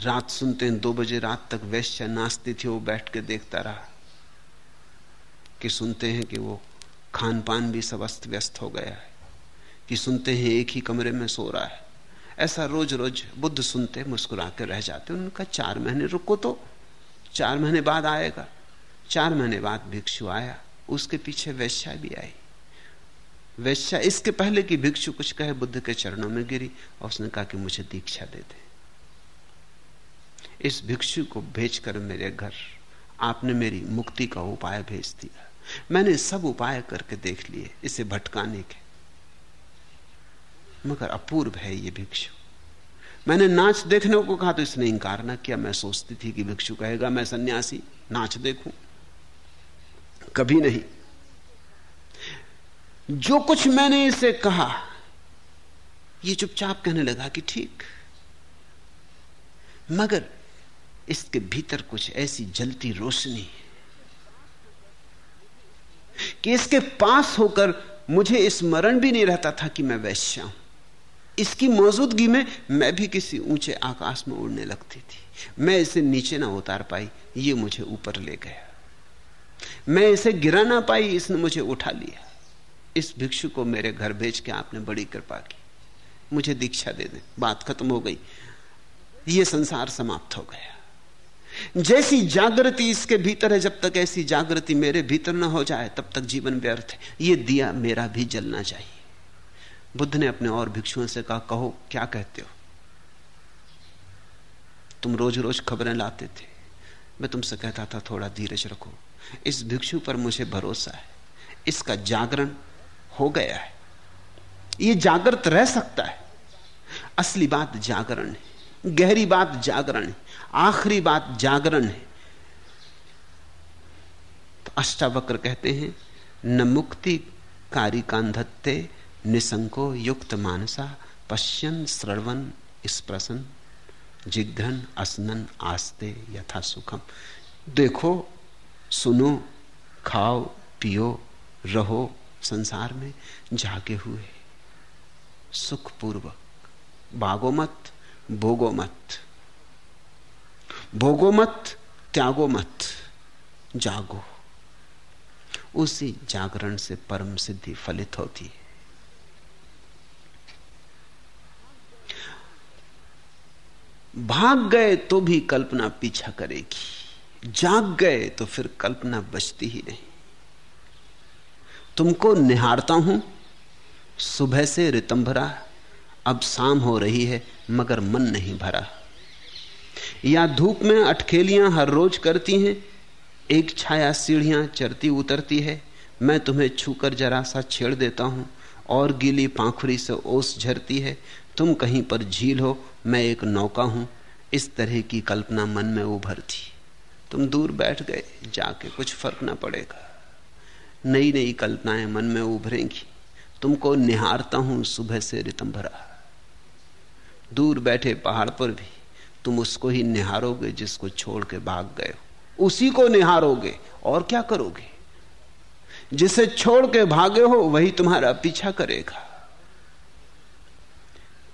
रात सुनते हैं दो बजे रात तक वैश्य नाचती थी, वो बैठ के देखता रहा कि सुनते हैं कि वो खान पान भी सब अस्त व्यस्त हो गया है कि सुनते हैं एक ही कमरे में सो रहा है। ऐसा रोज रोज बुद्ध सुनते मुस्कुरा के रह जाते। उनका चार महीने रुको तो चार महीने बाद आएगा। चार महीने बाद भिक्षु आया। उसके पीछे वैश्या भी आई। वैश्या इसके पहले कि भिक्षु कुछ कहे, बुद्ध के चरणों में गिरी और उसने कहा कि मुझे दीक्षा दे दे। इस भिक्षु को भेजकर मेरे घर आपने मेरी मुक्ति का उपाय भेज दिया। मैंने सब उपाय करके देख लिए, इसे भटकाने के। मगर अपूर्व है ये भिक्षु। मैंने नाच देखने को कहा तो इसने इंकार ना किया। मैं सोचती थी कि भिक्षु कहेगा, मैं सन्यासी, नाच देखूँ। कभी नहीं। जो कुछ मैंने इसे कहा, ये चुपचाप कहने लगा कि ठीक। मगर इसके भीतर कुछ ऐसी जलती रोशनी है कि इसके पास होकर मुझे स्मरण भी नहीं रहता था कि मैं वैश्या हूँ। इसकी मौजूदगी में मैं भी किसी ऊँचे आकाश में उड़ने लगती थी। मैं इसे नीचे ना उतार पाई, ये मुझे ऊपर ले गया। मैं इसे गिरा ना पाई, इसने मुझे उठा लिया। इस भिक्षु को मेरे घर भेज के आपने बड़ी कृपा की। मुझे दीक्षा दे दे। बात खत्म हो गई। ये संसार समाप्त हो गया। जैसी जागृति इसके भीतर है, जब तक ऐसी जागृति मेरे भीतर ना हो जाए, तब तक जीवन व्यर्थ है। ये दिया मेरा भी जलना चाहिए। बुद्ध ने अपने और भिक्षुओं से कहा, कहो, क्या कहते हो? तुम रोज रोज खबरें लाते थे। मैं तुमसे कहता था, थोड़ा धीरज रखो। इस भिक्षु पर मुझे भरोसा है। इसका जागरण हो गया है। ये जागृत रह सकता है। असली बात जागरण है। गहरी बात जागरण है। आखिरी बात जागरण है। तो अष्टावक्र कहते हैं, न मुक्ति कारी कांधत्ते, निसंको युक्त मानसा, पश्यन श्रवण स्प्रसन जिघ्रन असनन आस्ते यथा सुखम। देखो, सुनो, खाओ, पियो, रहो, संसार में जागे हुए। सुखपूर्वक बागो मत, भोगो मत। भोगो मत, त्यागो मत, जागो। उसी जागरण से परम सिद्धि फलित होती है। भाग गए तो भी कल्पना पीछा करेगी, जाग गए तो फिर कल्पना बचती ही नहीं। तुमको निहारता हूँ, सुबह से रितंभरा अब शाम हो रही है, मगर मन नहीं भरा। या धूप में अटखेलियाँ हर रोज करती हैं? एक छाया सीढ़ियाँ चरती उतरती है। मैं तुम्हें छूकर जरा सा छेड़ देता हूँ और गीली पाखुरी से ओस झरती है। तुम कहीं पर झील हो, मैं एक नौका हूँ। इस तरह की कल्पना मन में उभरती। तुम दूर बैठ गए, जाके कुछ फ़र्क ना पड़ेगा। नई नई कल्पनाएँ मन में उभरेंगी। तुमको निहारता हूँ सुबह से रितंभरा। दूर बैठे पहाड़ पर भी तुम उसको ही निहारोगे जिसको छोड़ के भाग गए हो। उसी को निहारोगे और क्या करोगे? जिसे छोड़ के भागे हो, वही तुम्हारा पीछा करेगा।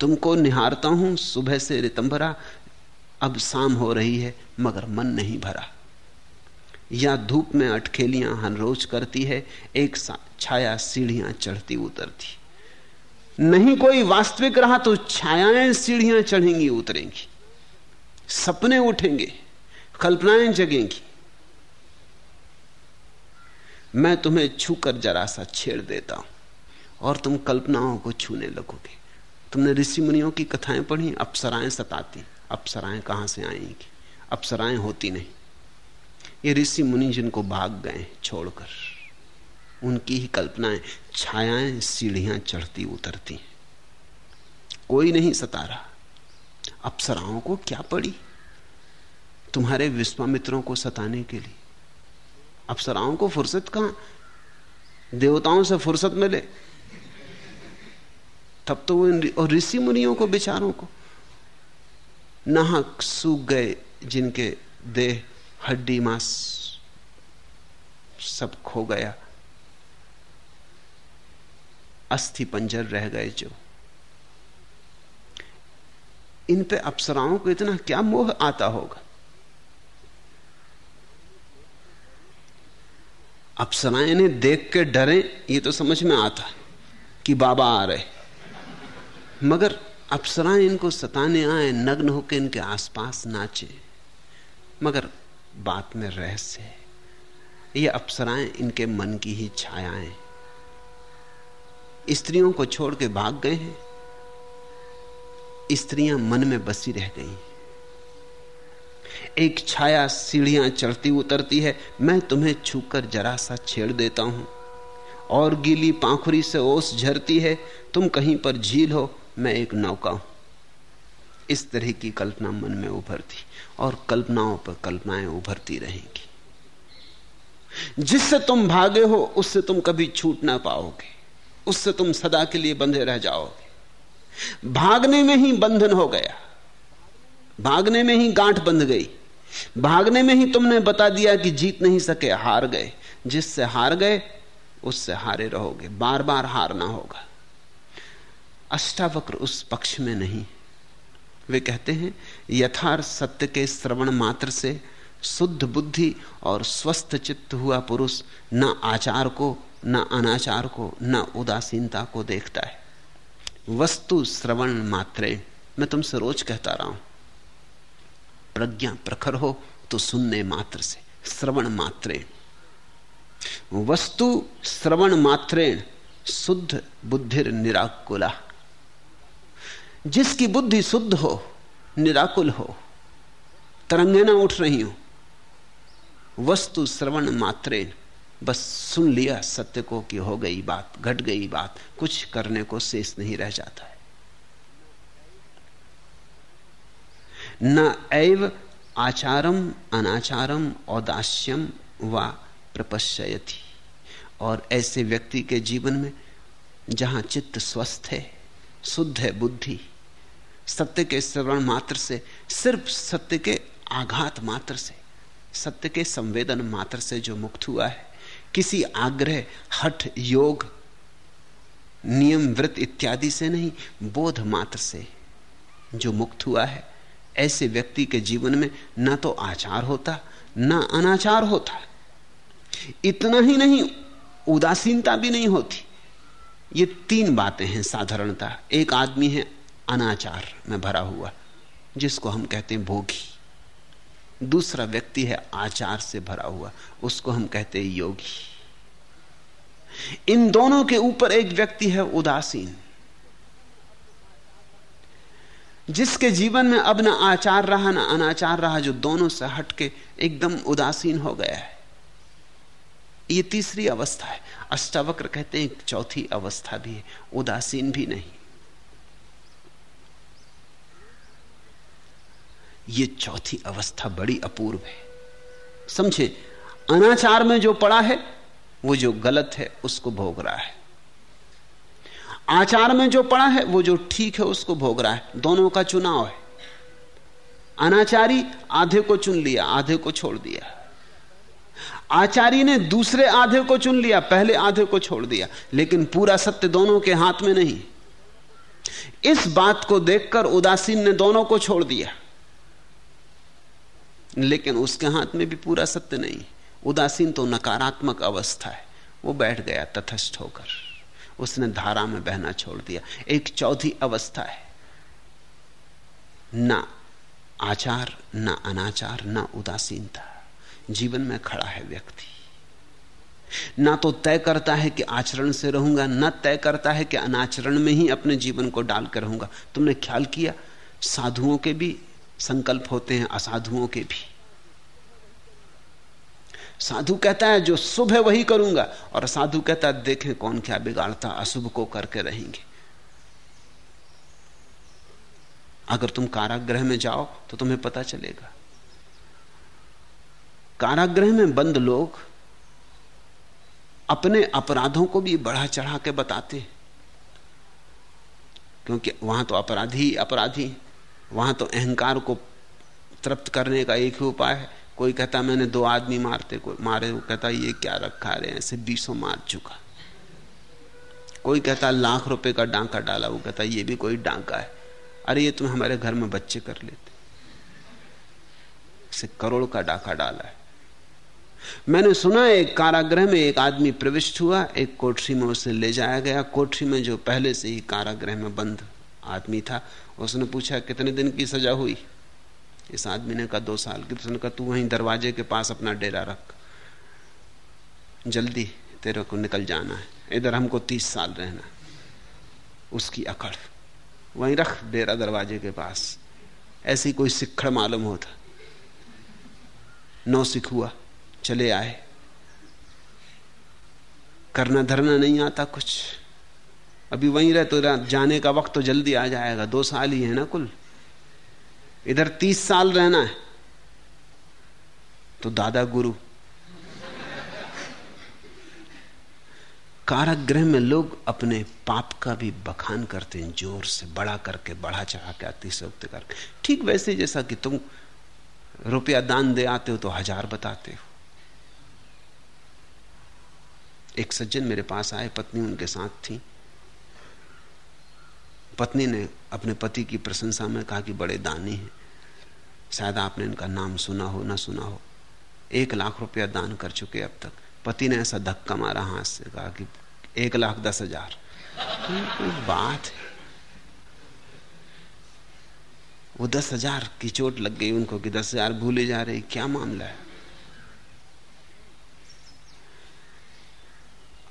तुमको निहारता हूँ, सुबह से रितंभरा अब शाम हो रही है, मगर मन नहीं भरा। या धूप में अटखेलियाँ हनरोज करती है, एक छाया सीढ़ियाँ चढ़ती उतरती। नहीं कोई वास्तविक रहा तो छायाएँ सीढ़ियाँ चढ़ेंगी, उतरेंगी। सपने उठेंगे, कल्पनाएँ जगेंगी। मैं तुम्हें छूकर जरा सा छेड़ देता हूँ और तुम कल्पनाओं को छूने लगोगे। तुमने ऋषि मुनियों की कथाएँ पढ़ी, अप्सराएँ सताती, अप्सराएँ कहाँ से आएँगी? अप्सराएँ होती नहीं। ये ऋषि मुनि जिनको भाग गए छोड़कर, उनकी ही कल्पनाएँ, छायाएँ, सीढ़ियाँ चढ़ती उतरती कोई नहीं सता रहा। अप्सराओं को क्या पड़ी? तुम्हारे विश्वामित्रों को सताने के लिए। अप्सराओं को फुर्सत कहाँ? देवताओं से फुर्सत मिले। तब तो वो और ऋषि मुनियों को, बेचारों को। नाहक सूख गए जिनके देह हड्डी मांस सब खो गया। अस्थि पंजर रह गए जो। इन पे अप्सराओं को इतना क्या मोह आता होगा? अप्सराएँ ने देख के डरे, ये तो समझ में आता कि बाबा आ रहे। मगर अप्सराएँ इनको सताने आए, नग्न होकर इनके आसपास नाचे। मगर बात में रहस्य है। ये अप्सराएँ इनके मन की ही छायाएँ। स्त्रियों को छोड़ के भाग गए हैं। स्त्रियाँ मन में बसी रह गई। एक छाया सीढ़ियाँ चढ़ती उतरती है, मैं तुम्हें छूकर जरा सा छेड़ देता हूँ। और गीली पाखुरी से ओस झरती है, तुम कहीं पर झील हो, मैं एक नौका हूँ। इस तरह की कल्पना मन में उभरती, और कल्पनाओं पर कल्पनाएँ उभरती रहेंगी। जिससे तुम भागे हो, उससे तुम कभी छूट ना पाओगे। उससे तुम सदा के लिए बंधे रह जाओगे। भागने में ही बंधन हो गया। भागने में ही गांठ बंध गई। भागने में ही तुमने बता दिया कि जीत नहीं सके, हार गए। जिससे हार गए, उससे हारे रहोगे। बार बार हारना होगा। अष्टावक्र उस पक्ष में नहीं। वे कहते हैं, यथार्थ सत्य के श्रवण मात्र से शुद्ध बुद्धि और स्वस्थ चित्त हुआ पुरुष न आचार को, न अनाचार को, न उदासीनता को देखता है। वस्तु श्रवण मात्रे, मैं तुमसे रोज कहता रहा हूँ। प्रज्ञा प्रखर हो तो सुनने मात्र से, श्रवण मात्रे। वस्तु श्रवण मात्रेण शुद्ध बुद्धिर निराकुला। जिसकी बुद्धि शुद्ध हो, निराकुल हो, तरंगे ना उठ रही हो। वस्तु श्रवण मात्रे बस सुन लिया सत्य को कि हो गई बात, घट गई बात, कुछ करने को शेष नहीं रह जाता है। न एव आचारम, अनाचारम, औदास्यम व प्रपश्यति और ऐसे व्यक्ति के जीवन में जहाँ चित्त स्वस्थ है, शुद्ध है बुद्धि, सत्य के श्रवण मात्र से, सिर्फ़ सत्य के आघात मात्र से, सत्य के संवेदन मात्र से जो मुक्त हुआ है किसी आग्रह, हठ, योग, नियम, व्रत इत्यादि से नहीं, बोध मात्र से जो मुक्त हुआ है। ऐसे व्यक्ति के जीवन में न तो आचार होता, ना अनाचार होता। इतना ही नहीं, उदासीनता भी नहीं होती। ये तीन बातें हैं साधारणता। एक आदमी है अनाचार में भरा हुआ, जिसको हम कहते हैं भोगी। दूसरा व्यक्ति है, आचार से भरा हुआ। उसको हम कहते हैं योगी। इन दोनों के ऊपर एक व्यक्ति है, उदासीन। जिसके जीवन में अब ना आचार रहा, ना अनाचार रहा, जो दोनों से हटके एकदम उदासीन हो गया है। ये तीसरी अवस्था है। अष्टावक्र कहते हैं, एक चौथी अवस्था भी है। उदासीन भी नहीं। ये चौथी अवस्था बड़ी अपूर्व है। समझे, अनाचार में जो पड़ा है, वो जो गलत है, उसको भोग रहा है। आचार में जो पड़ा है, वो जो ठीक है, उसको भोग रहा है। दोनों का चुनाव है। अनाचारी आधे को चुन लिया, आधे को छोड़ दिया। आचारी ने दूसरे आधे को चुन लिया, पहले आधे को छोड़ दिया, लेकिन पूरा सत्य दोनों के हाथ में नहीं। इस बात को देखकर उदासीन ने दोनों को छोड़ दिया। लेकिन उसके हाथ में भी पूरा सत्य नहीं। उदासीन तो नकारात्मक अवस्था है। वो बैठ गया तथस्थ होकर। उसने धारा में बहना छोड़ दिया। एक चौथी अवस्था है। ना आचार, ना अनाचार, ना उदासीनता। जीवन में खड़ा है व्यक्ति। ना तो तय करता है कि आचरण से रहूँगा, ना तय करता है कि अनाचरण में ही अपने जीवन को डाल कर रहूँगा। तुमने ख्याल किया? साधुओं के भी संकल्प होते हैं असाधुओं के भी। साधु कहता है, जो शुभ है वही करूँगा। और साधु कहता है, देखें कौन क्या बिगाड़ता, अशुभ को करके रहेंगे। अगर तुम कारागृह में जाओ तो तुम्हें पता चलेगा। कारागृह में बंद लोग अपने अपराधों को भी बढ़ा चढ़ा के बताते क्योंकि वहाँ तो अपराधी अपराधी वहाँ तो अहंकार को तृप्त करने का एक ही उपाय है। कोई कहता, मैंने दो आदमी मारते कोई मारे, वो कहता, ये क्या रखा रहे ऐसे बीसों मार चुका। कोई कहता, लाख रुपए का डांका डाला, वो कहता, ये भी कोई डांका है। अरे, ये तुम हमारे घर में बच्चे कर लेते। से करोड़ का डाका डाला है। मैंने सुना, एक कारागृह में एक आदमी प्रविष्ट हुआ, एक कोठरी में उसे ले जाया गया। कोठरी में जो पहले से ही कारागृह में बंद आदमी था, उसने पूछा, कितने दिन की सजा हुई? इस आदमी ने कहा, दो साल की। उसने कहा, तू वहीं दरवाजे के पास अपना डेरा रख। जल्दी तेरे को निकल जाना है। इधर हमको तीस साल रहना उसकी अकड़। वहीं रख डेरा दरवाजे के पास। ऐसी कोई सिक्खड़ मालूम होता। नौ सिख हुआ, चले आए। करना धरना नहीं आता कुछ। अभी वहीं रहे तो जाने का वक्त तो जल्दी आ जाएगा। दो साल ही है ना कुल। इधर तीस साल रहना है। तो दादा गुरु, कारागृह में लोग अपने पाप का भी बखान करते हैं, ज़ोर से बड़ा करके, बढ़ा चढ़ा के अतिशोक्त करके। ठीक वैसे जैसा कि तुम रुपया दान दे आते हो तो हज़ार बताते हो। एक सज्जन मेरे पास आए, पत्नी उनके साथ थी। पत्नी ने अपने पति की प्रशंसा में कहा कि बड़े दानी हैं। शायद आपने इनका नाम सुना हो, ना सुना हो। एक लाख रुपया दान कर चुके अब तक। पति ने ऐसा धक्का मारा हाथ से, कहा कि एक लाख दस हज़ार। बात है। वो दस हज़ार की चोट लग गई उनको कि दस हज़ार भूले जा रहे क्या मामला है?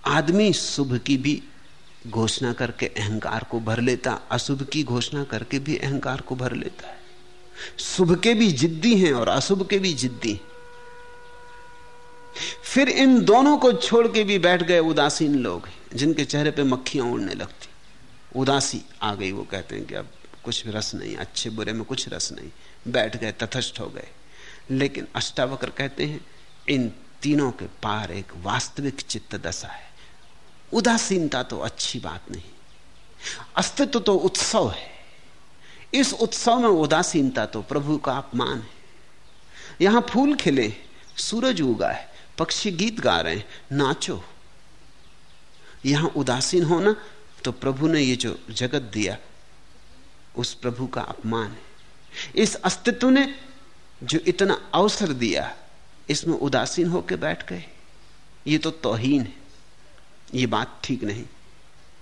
आदमी शुभ की भी घोषणा करके अहंकार को भर लेता, अशुभ की घोषणा करके भी अहंकार को भर लेता है। शुभ के भी जिद्दी हैं और अशुभ के भी जिद्दी फिर इन दोनों को छोड़ के भी बैठ गए उदासीन लोग, जिनके चेहरे पे मक्खियाँ उड़ने लगती। उदासी आ गई, वो कहते हैं कि अब कुछ रस नहीं, अच्छे बुरे में कुछ रस नहीं। बैठ गए, तथस्थ हो गए। लेकिन अष्टावक्र कहते हैं, इन तीनों के पार एक वास्तविक चित्त दशा है। उदासीनता तो अच्छी बात नहीं। अस्तित्व तो उत्सव है। इस उत्सव में उदासीनता तो प्रभु का अपमान है। यहाँ फूल खिले, सूरज उगा है पक्षी गीत गा रहे हैं, नाचो। यहाँ उदासीन होना तो प्रभु ने ये जो जगत दिया, उस प्रभु का अपमान है। इस अस्तित्व ने जो इतना अवसर दिया, इसमें उदासीन होकर बैठ गए। ये तो तोहीन है। ये बात ठीक नहीं।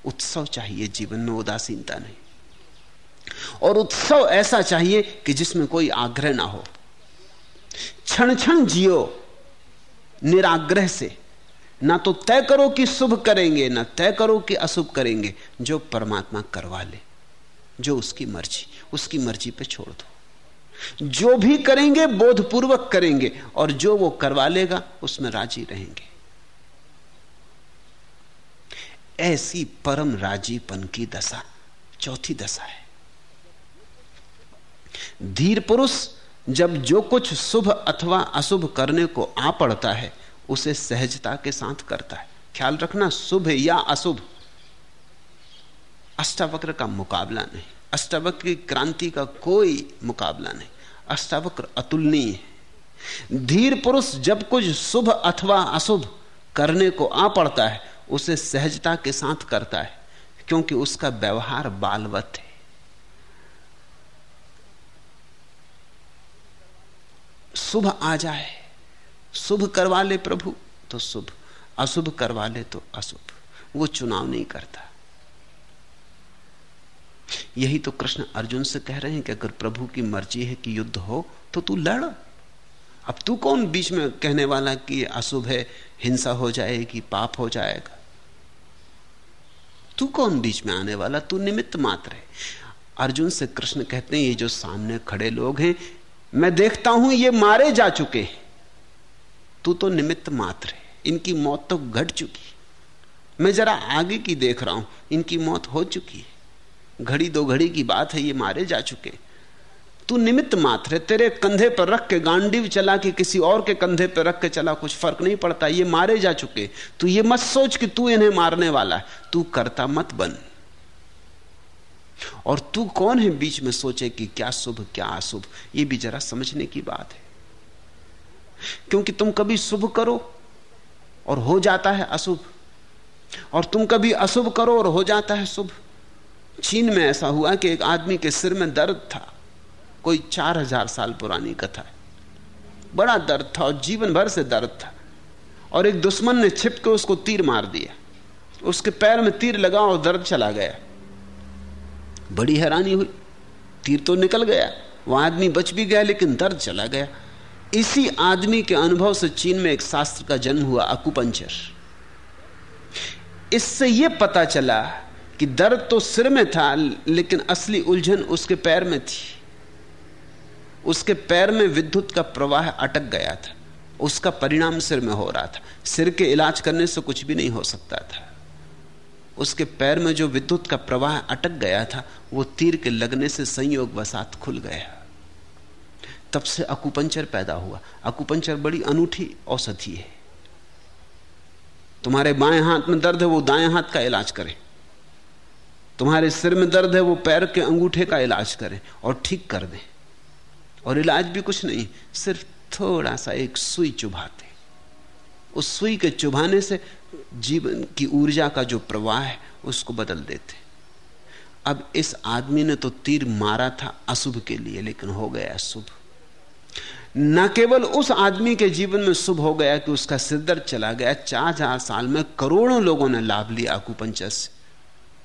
उत्सव चाहिए, जीवन में उदासीनता नहीं। और उत्सव ऐसा चाहिए कि जिसमें कोई आग्रह ना हो। क्षण क्षण जियो निराग्रह से। ना तो तय करो कि शुभ करेंगे, ना तय करो कि अशुभ करेंगे, जो परमात्मा करवा ले, जो उसकी मर्ज़ी उसकी मर्ज़ी पे छोड़ दो। जो भी करेंगे, बोधपूर्वक करेंगे, और जो वो करवा लेगा, उसमें राज़ी रहेंगे। ऐसी परम राजीपन की दशा, चौथी दशा है। धीर पुरुष जब जो कुछ शुभ अथवा अशुभ करने को आ पड़ता है, उसे सहजता के साथ करता है। ख्याल रखना, शुभ या अशुभ, अष्टावक्र का मुकाबला नहीं। अष्टावक्र की क्रांति का कोई मुकाबला नहीं। अष्टावक्र अतुलनीय है। धीर पुरुष जब कुछ शुभ अथवा अशुभ करने को आ पड़ता है उसे सहजता के साथ करता है, क्योंकि उसका व्यवहार बालवत है। शुभ आ जाए, शुभ करवा ले प्रभु तो शुभ, अशुभ करवा ले तो अशुभ। वो चुनाव नहीं करता। यही तो कृष्ण अर्जुन से कह रहे हैं कि अगर प्रभु की मर्ज़ी है कि युद्ध हो तो तू लड़। अब तू कौन बीच में कहने वाला कि अशुभ है, हिंसा हो जाएगी, पाप हो जाएगा? तू कौन बीच में आने वाला? तू निमित्त मात्र है। अर्जुन से कृष्ण कहते हैं, ये जो सामने खड़े लोग हैं, मैं देखता हूँ, ये मारे जा चुके हैं। तू तो निमित्त मात्र है। इनकी मौत तो घट चुकी मैं जरा आगे की देख रहा हूँ, इनकी मौत हो चुकी है। घड़ी दो घड़ी की बात है, ये मारे जा चुके हैं। तू निमित्त मात्र है। तेरे कंधे पर रख के गांडीव चला कि किसी और के कंधे पर रख के चला, कुछ फ़र्क नहीं पड़ता। ये मारे जा चुके। तू ये मत सोच कि तू इन्हें मारने वाला है। तू करता मत बन। और तू कौन है बीच में सोचे कि क्या शुभ, क्या अशुभ? ये भी जरा समझने की बात है। क्योंकि तुम कभी शुभ करो और हो जाता है अशुभ। और तुम कभी अशुभ करो और हो जाता है शुभ। चीन में ऐसा हुआ कि एक आदमी के सिर में दर्द था। कोई चार हज़ार साल पुरानी कथा है। बड़ा दर्द था और जीवन भर से दर्द था। और एक दुश्मन ने छिप के उसको तीर मार दिया। उसके पैर में तीर लगा और दर्द चला गया। बड़ी हैरानी हुई। तीर तो निकल गया। वह आदमी बच भी गया, लेकिन दर्द चला गया। इसी आदमी के अनुभव से चीन में एक शास्त्र का जन्म हुआ, अकुपंचर। इससे यह पता चला कि दर्द तो सिर में था, लेकिन असली उलझन उसके पैर में थी। उसके पैर में विद्युत का प्रवाह अटक गया था। उसका परिणाम सिर में हो रहा था। सिर के इलाज करने से कुछ भी नहीं हो सकता था। उसके पैर में जो विद्युत का प्रवाह अटक गया था, वो तीर के लगने से संयोग वसात खुल गया। तब से अकुपंचर पैदा हुआ। अकुपंचर बड़ी अनूठी औषधि है। तुम्हारे बाएँ हाथ में दर्द है, वो दाएँ हाथ का इलाज करें। तुम्हारे सिर में दर्द है, वो पैर के अंगूठे का इलाज करें और ठीक कर दें। और इलाज भी कुछ नहीं, सिर्फ़ थोड़ा सा एक सुई चुभाते उस सुई के चुभाने से जीवन की ऊर्जा का जो प्रवाह है, उसको बदल देते अब इस आदमी ने तो तीर मारा था अशुभ के लिए, लेकिन हो गया शुभ न केवल उस आदमी के जीवन में शुभ हो गया कि उसका सिरदर्द चला गया चार हज़ार साल में करोड़ों लोगों ने लाभ लिया अकुपंचर से।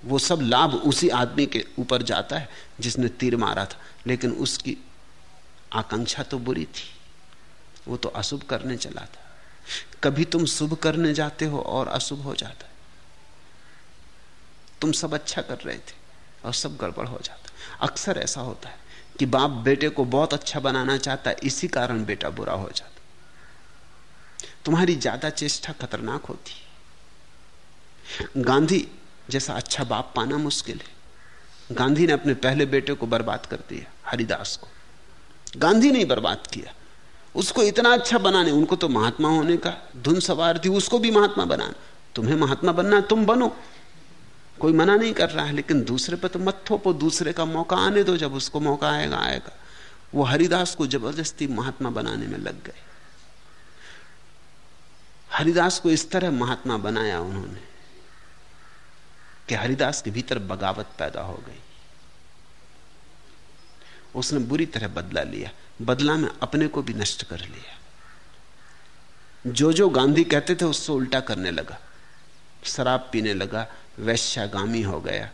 वो सब लाभ उसी आदमी के ऊपर जाता है जिसने तीर मारा था, लेकिन उसकी आकांक्षा तो बुरी थी। वो तो अशुभ करने चला था। कभी तुम शुभ करने जाते हो और अशुभ हो जाता है। तुम सब अच्छा कर रहे थे और सब गड़बड़ हो जाता अक्सर ऐसा होता है कि बाप बेटे को बहुत अच्छा बनाना चाहता है, इसी कारण बेटा बुरा हो जाता तुम्हारी ज़्यादा चेष्टा खतरनाक होती गांधी जैसा अच्छा बाप पाना मुश्किल है। गांधी ने अपने पहले बेटे को बर्बाद कर दिया, हरिदास को। गांधी ने बर्बाद किया। उसको इतना अच्छा बनाने, उनको तो महात्मा होने का धुन सवार थी, उसको भी महात्मा बनाना। तुम्हें महात्मा बनना, तुम बनो। कोई मना नहीं कर रहा है, लेकिन दूसरे पर तो मत थोपो, दूसरे का मौका आने दो, जब उसको मौका आएगा आएगा। वो हरिदास को ज़बरदस्ती महात्मा बनाने में लग गए। हरिदास को इस तरह महात्मा बनाया उन्होंने, कि हरिदास के भीतर बगावत पैदा हो गई। उसने बुरी तरह बदला लिया, बदला में अपने को भी नष्ट कर लिया। जो जो गांधी कहते थे, उससे उल्टा करने लगा। शराब पीने लगा, वैश्यागामी हो गया।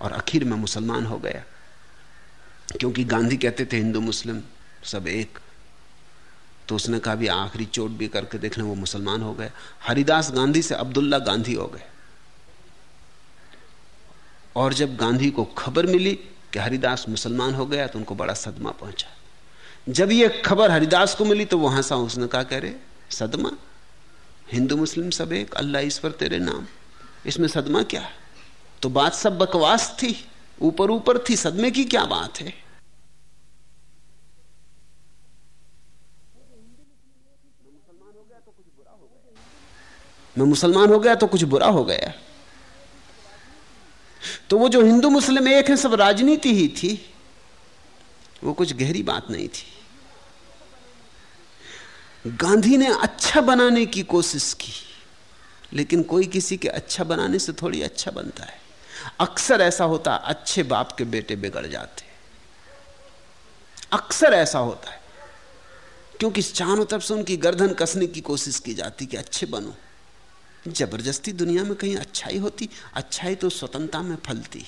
और आखिर में मुसलमान हो गया। क्योंकि गांधी कहते थे, हिंदू, मुस्लिम, सब एक। तो उसने कहा भी आखिरी चोट भी करके देखने वो मुसलमान हो गए। हरिदास गांधी से अब्दुल्ला गांधी हो गए। और जब गांधी को खबर मिली कि हरिदास मुसलमान हो गया तो उनको बड़ा सदमा पहुँचा। जब यह खबर हरिदास को मिली तो वहाँ सा उसने कहा, कह रहे, सदमा? हिंदू मुस्लिम सब एक, अल्लाह ईश्वर तेरे नाम। इसमें सदमा क्या तो बात सब बकवास थी, ऊपर ऊपर थी, सदमे की क्या बात है? मैं मुसलमान हो गया तो कुछ बुरा हो गया। तो वो जो हिंदू मुस्लिम एक है, सब राजनीति ही थी। वो कुछ गहरी बात नहीं थी। गांधी ने अच्छा बनाने की कोशिश की, लेकिन कोई किसी के अच्छा बनाने से थोड़ी अच्छा बनता है। अक्सर ऐसा होता, अच्छे बाप के बेटे बिगड़ जाते। अक्सर ऐसा होता है, क्योंकि चारों तरफ़ से उनकी गर्दन कसने की कोशिश की जाती कि अच्छे बनो। ज़बरदस्ती दुनिया में कहीं अच्छाई होती, अच्छाई तो स्वतंत्रता में फलती।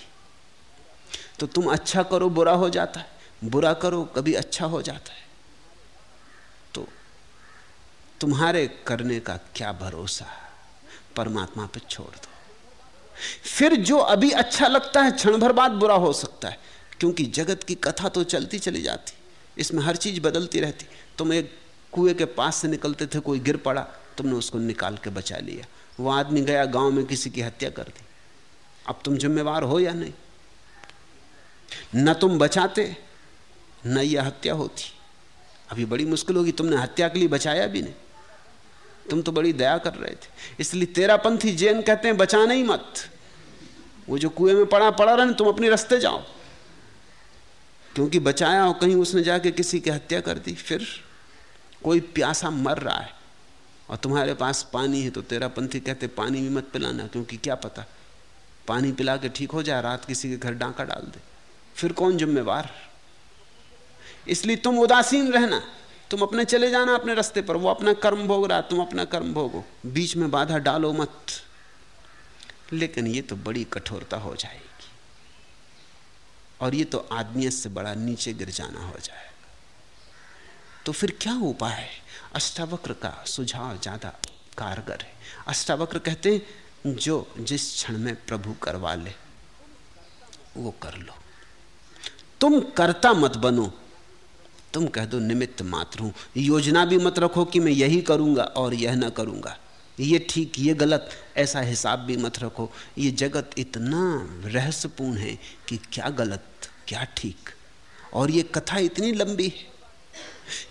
तो तुम अच्छा करो, बुरा हो जाता है। बुरा करो, कभी अच्छा हो जाता है। तो तुम्हारे करने का क्या भरोसा? परमात्मा पे छोड़ दो। फिर जो अभी अच्छा लगता है, क्षण भर बाद बुरा हो सकता है। क्योंकि जगत की कथा तो चलती चली जाती। इसमें हर चीज़ बदलती रहती। तुम एक कुएँ के पास से निकलते थे, कोई गिर पड़ा, तुमने उसको निकाल के बचा लिया। वो आदमी गया गाँव में किसी की हत्या कर दी। अब तुम जिम्मेवार हो या नहीं? न तुम बचाते, न यह हत्या होती। अभी बड़ी मुश्किल होगी, तुमने हत्या के लिए बचाया भी नहीं। तुम तो बड़ी दया कर रहे थे। इसलिए तेरा पंथी जैन कहते हैं बचाना ही मत। वो जो कुएँ में पड़ा पड़ा रहे तुम अपने रास्ते जाओ। क्योंकि बचाया हो, कहीं उसने जाके किसी की हत्या कर दी, फिर कोई प्यासा मर रहा है। और तुम्हारे पास पानी है तो तेरा पंथी कहते, पानी भी मत पिलाना, क्योंकि क्या पता? पानी पिला के ठीक हो जाए, रात किसी के घर डांका डाल दे। फिर कौन जिम्मेवार? इसलिए तुम उदासीन रहना। तुम अपने चले जाना अपने रास्ते पर। वो अपना कर्म भोग रहा, तुम अपना कर्म भोगो। बीच में बाधा डालो मत। लेकिन ये तो बड़ी कठोरता हो जाएगी। और ये तो आदमियत से बड़ा नीचे गिर जाना हो जाएगा तो फिर क्या उपाय है? अष्टावक्र का सुझाव ज़्यादा कारगर है। अष्टावक्र कहते हैं, जो जिस क्षण में प्रभु करवा ले, वो कर लो। तुम करता मत बनो। तुम कह दो, निमित्त मात्र हूँ। योजना भी मत रखो कि मैं यही करूँगा और यह ना करूँगा। ये ठीक, ये गलत, ऐसा हिसाब भी मत रखो। ये जगत इतना रहस्यपूर्ण है कि क्या गलत, क्या ठीक। और ये कथा इतनी लंबी है।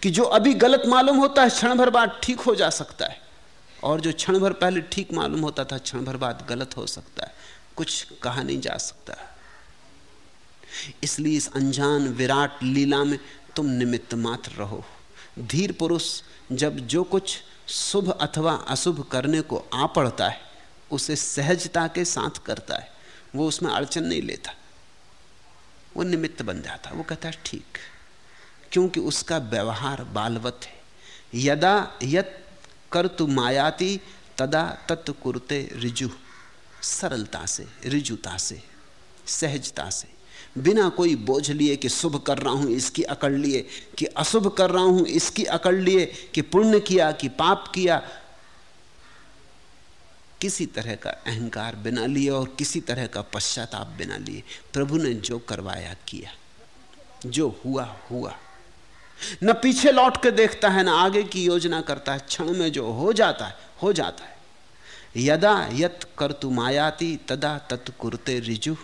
कि जो अभी गलत मालूम होता है, क्षण भर बाद ठीक हो जा सकता है। और जो क्षण भर पहले ठीक मालूम होता था, क्षण भर बाद गलत हो सकता है। कुछ कहा नहीं जा सकता। इसलिए इस अनजान विराट लीला में तुम निमित्त मात्र रहो। धीर पुरुष, जब जो कुछ शुभ अथवा अशुभ करने को आ पड़ता है, उसे सहजता के साथ करता है। वो उसमें अड़चन नहीं लेता। वो निमित्त बन जाता। वो कहता है, ठीक। क्योंकि उसका व्यवहार बालवत है। यदा यत कर तु मायाती, तदा तत् कुरते रिजु। सरलता से, रिजुता से, सहजता से। बिना कोई बोझ लिए कि शुभ कर रहा हूँ, इसकी अकड़ लिए, कि अशुभ कर रहा हूँ, इसकी अकड़ लिए, कि पुण्य किया, कि पाप किया। किसी तरह का अहंकार बिना लिए और किसी तरह का पश्चाताप बिना लिए। प्रभु ने जो करवाया, किया। जो हुआ हुआ। न पीछे लौट के देखता है, न आगे की योजना करता है। क्षण में जो हो जाता है, हो जाता है। यदा यत कर तु मायाती, तदा तत्कुरते रिजु।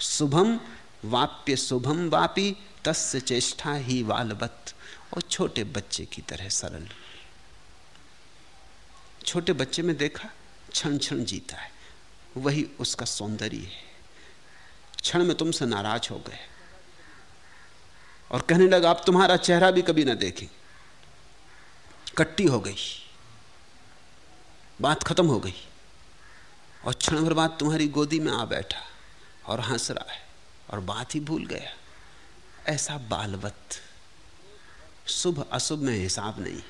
शुभम वाप्य शुभम वापी, तस्य चेष्टा ही वालवत। और छोटे बच्चे की तरह सरल। छोटे बच्चे में देखा क्षण क्षण जीता है। वही उसका सौंदर्य है। क्षण में तुमसे नाराज़ हो गए। और कहने लगा आप तुम्हारा चेहरा भी कभी ना देखें। कट्टी हो गई। बात खत्म हो गई। और क्षण भर बाद तुम्हारी गोदी में आ बैठा और हंस रहा है और बात ही भूल गया। ऐसा बालवत। शुभ अशुभ में हिसाब नहीं।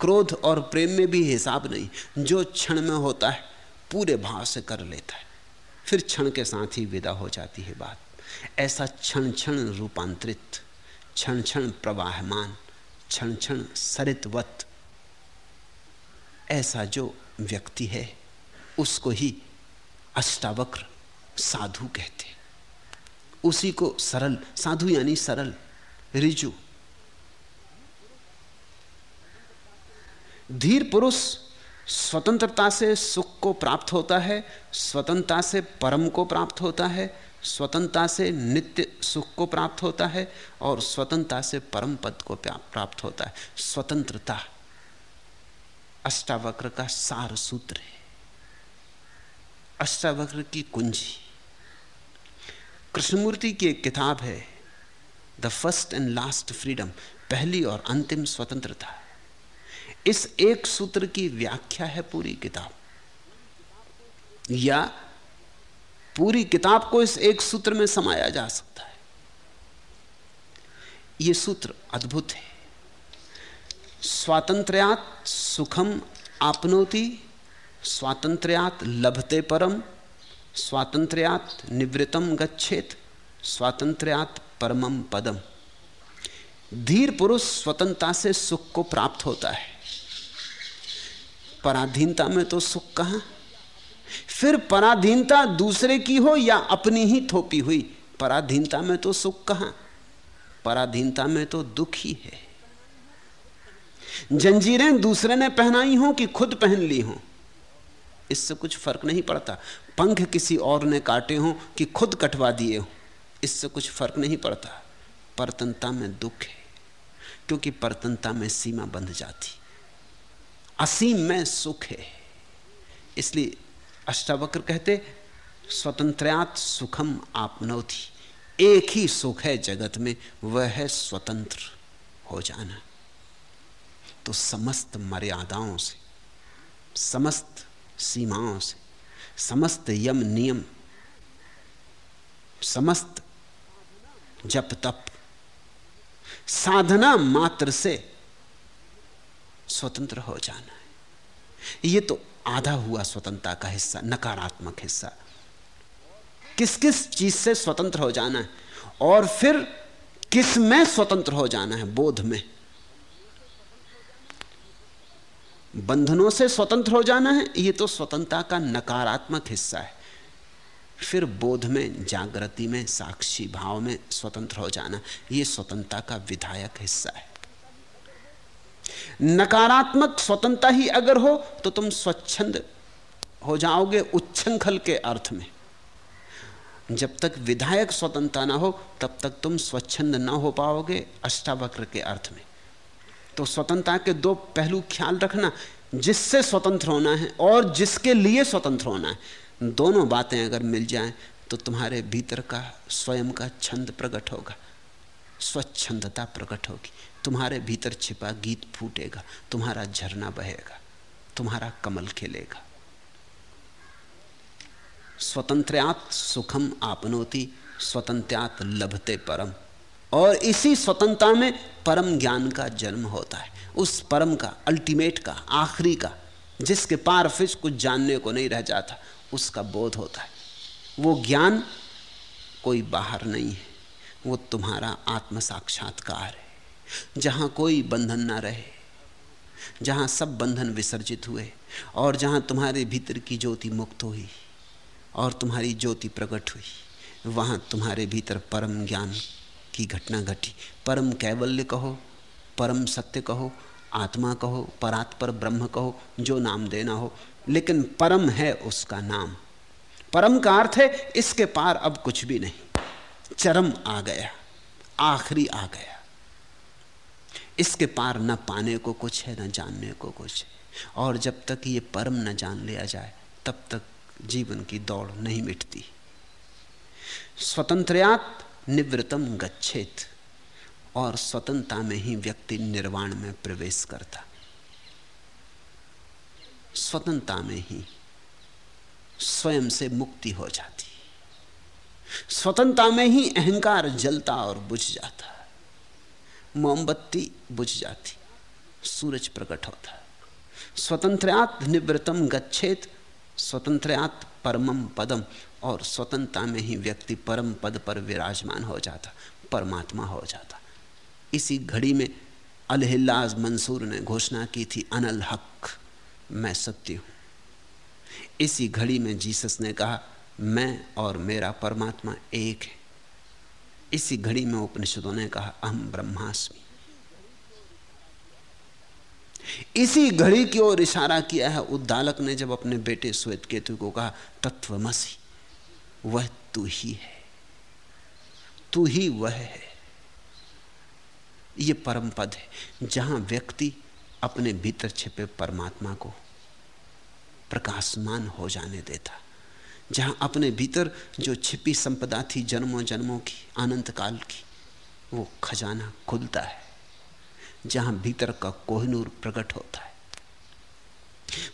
क्रोध और प्रेम में भी हिसाब नहीं। जो क्षण में होता है, पूरे भाव से कर लेता है। फिर क्षण के साथ ही विदा हो जाती है बात। ऐसा क्षण क्षण रूपांतरित। क्षण क्षण प्रवाहमान क्षण क्षण सरितवत। ऐसा जो व्यक्ति है, उसको ही अष्टावक्र साधु कहते उसी को सरल, साधु यानी सरल, रिजु। धीर पुरुष स्वतंत्रता से सुख को प्राप्त होता है, स्वतंत्रता से परम को प्राप्त होता है स्वतंत्रता से नित्य सुख को प्राप्त होता है और स्वतंत्रता से परम पद को प्राप्त होता है। स्वतंत्रता अष्टावक्र का सार सूत्र है। अष्टावक्र की कुंजी। कृष्णमूर्ति की एक किताब है the first and last freedom पहली और अंतिम स्वतंत्रता। इस एक सूत्र की व्याख्या है पूरी किताब। या पूरी किताब को इस एक सूत्र में समाया जा सकता है। ये सूत्र अद्भुत है। स्वातंत्र्यात सुखम आपनोति, स्वातंत्र्यात लभते परम, स्वातंत्र्यात निवृतम गच्छेत, स्वातंत्र्यात परमम पदम। धीर पुरुष स्वतंत्रता से सुख को प्राप्त होता है। पराधीनता में तो सुख कहाँ? फिर पराधीनता दूसरे की हो या अपनी ही थोपी हुई? पराधीनता में तो सुख कहाँ? पराधीनता में तो दुख ही है। जंजीरें दूसरे ने पहनाई हो कि खुद पहन ली हो? इससे कुछ फ़र्क नहीं पड़ता। पंख किसी और ने काटे हो कि खुद कटवा दिए हो? इससे कुछ फ़र्क नहीं पड़ता। परतनता में दुख है, क्योंकि परतनता में सीमा बंध जाती। असीम में सुख है, इसलिए अष्टावक्र कहते, स्वतंत्रयात सुखम आपनौथी एक ही सुख है जगत में, वह है स्वतंत्र हो जाना। तो समस्त मर्यादाओं से, समस्त सीमाओं से, समस्त यम नियम, समस्त जप तप, साधना मात्र से स्वतंत्र हो जाना है। ये तो आधा हुआ स्वतंत्रता का हिस्सा, नकारात्मक हिस्सा। किस किस चीज़ से स्वतंत्र हो जाना है? और फिर किसमें स्वतंत्र हो जाना है? बोध में। बंधनों से स्वतंत्र हो जाना है, ये तो स्वतंत्रता का नकारात्मक हिस्सा है। फिर बोध में, जागृति में, साक्षी भाव में स्वतंत्र हो जाना, ये स्वतंत्रता का विधायक हिस्सा है। नकारात्मक स्वतंत्रता ही अगर हो तो तुम स्वच्छंद हो जाओगे उच्छृंखल के अर्थ में। जब तक विधायक स्वतंत्रता ना हो, तब तक तुम स्वच्छंद ना हो पाओगे अष्टावक्र के अर्थ में। तो स्वतंत्रता के दो पहलू ख्याल रखना, जिससे स्वतंत्र होना है और जिसके लिए स्वतंत्र होना है। दोनों बातें अगर मिल जाएँ तो तुम्हारे भीतर का स्वयं का छंद प्रकट होगा, स्वच्छंदता प्रकट होगी। तुम्हारे भीतर छिपा गीत फूटेगा, तुम्हारा झरना बहेगा, तुम्हारा कमल खिलेगा। स्वतंत्रयात सुखम आपनोति, स्वतंत्रयात लभते परम। और इसी स्वतंत्रता में परम ज्ञान का जन्म होता है। उस परम का अल्टीमेट का, आखिरी का, जिसके पार फिर कुछ जानने को नहीं रह जाता, उसका बोध होता है। वो ज्ञान कोई बाहर नहीं है। वो तुम्हारा आत्म साक्षात्कार है। जहाँ कोई बंधन ना रहे, जहाँ सब बंधन विसर्जित हुए, और जहाँ तुम्हारे भीतर की ज्योति मुक्त हुई, और तुम्हारी ज्योति प्रकट हुई, वहाँ तुम्हारे भीतर परम ज्ञान की घटना घटी। परम कैवल्य कहो, परम सत्य कहो, आत्मा कहो, परात्पर ब्रह्म कहो, जो नाम देना हो, लेकिन परम है उसका नाम। परम का अर्थ है, इसके पार अब कुछ भी नहीं। चरम आ गया, आखिरी आ गया। इसके पार न पाने को कुछ है, न जानने को कुछ है। और जब तक ये परम न जान लिया जाए, तब तक जीवन की दौड़ नहीं मिटती। स्वतंत्रयात निवृतम गच्छेत, और स्वतंत्रता में ही व्यक्ति निर्वाण में प्रवेश करता। स्वतंत्रता में ही स्वयं से मुक्ति हो जाती। स्वतंत्रता में ही अहंकार जलता और बुझ जाता। मोमबत्ती बुझ जाती, सूरज प्रकट होता। स्वतंत्रयात निवृतम गच्छेत, स्वतंत्रयात परमम पदम, और स्वतंत्रता में ही व्यक्ति परम पद पर विराजमान हो जाता, परमात्मा हो जाता। इसी घड़ी में अलहिल्लाज मंसूर ने घोषणा की थी, अनल हक, मैं सत्य हूँ। इसी घड़ी में जीसस ने कहा, मैं और मेरा परमात्मा एक है। इसी घड़ी में उपनिषदों ने कहा अहम ब्रह्मास्मि। इसी घड़ी की ओर इशारा किया है, उद्दालक ने जब अपने बेटे श्वेत केतु को कहा तत्वमसी वह तू ही है। तू ही वह है। यह परम पद है, जहाँ व्यक्ति अपने भीतर छिपे परमात्मा को प्रकाशमान हो जाने देता। जहाँ अपने भीतर जो छिपी संपदा थी जन्मों जन्मों की, अनंत काल की, वो खजाना खुलता है, जहाँ भीतर का कोहनूर प्रकट होता है।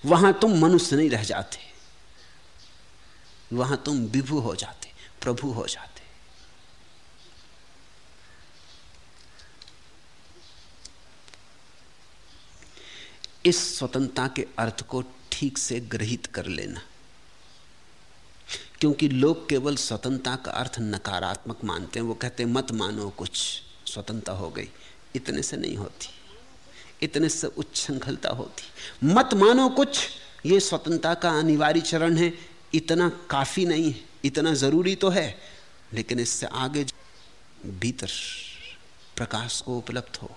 वहाँ तुम मनुष्य नहीं रह जाते, वहाँ तुम विभु हो जाते, प्रभु हो जाते। इस स्वतंत्रता के अर्थ को ठीक से ग्रहित कर लेना। क्योंकि लोग केवल स्वतंत्रता का अर्थ नकारात्मक मानते हैं, वो कहते हैं, मत मानो कुछ, स्वतंत्रता हो गई। इतने से नहीं होती। इतने से उच्छृंखलता होती। मत मानो कुछ, ये स्वतंत्रता का अनिवार्य चरण है, इतना काफ़ी नहीं है, इतना ज़रूरी तो है, लेकिन इससे आगे भीतर प्रकाश को उपलब्ध हो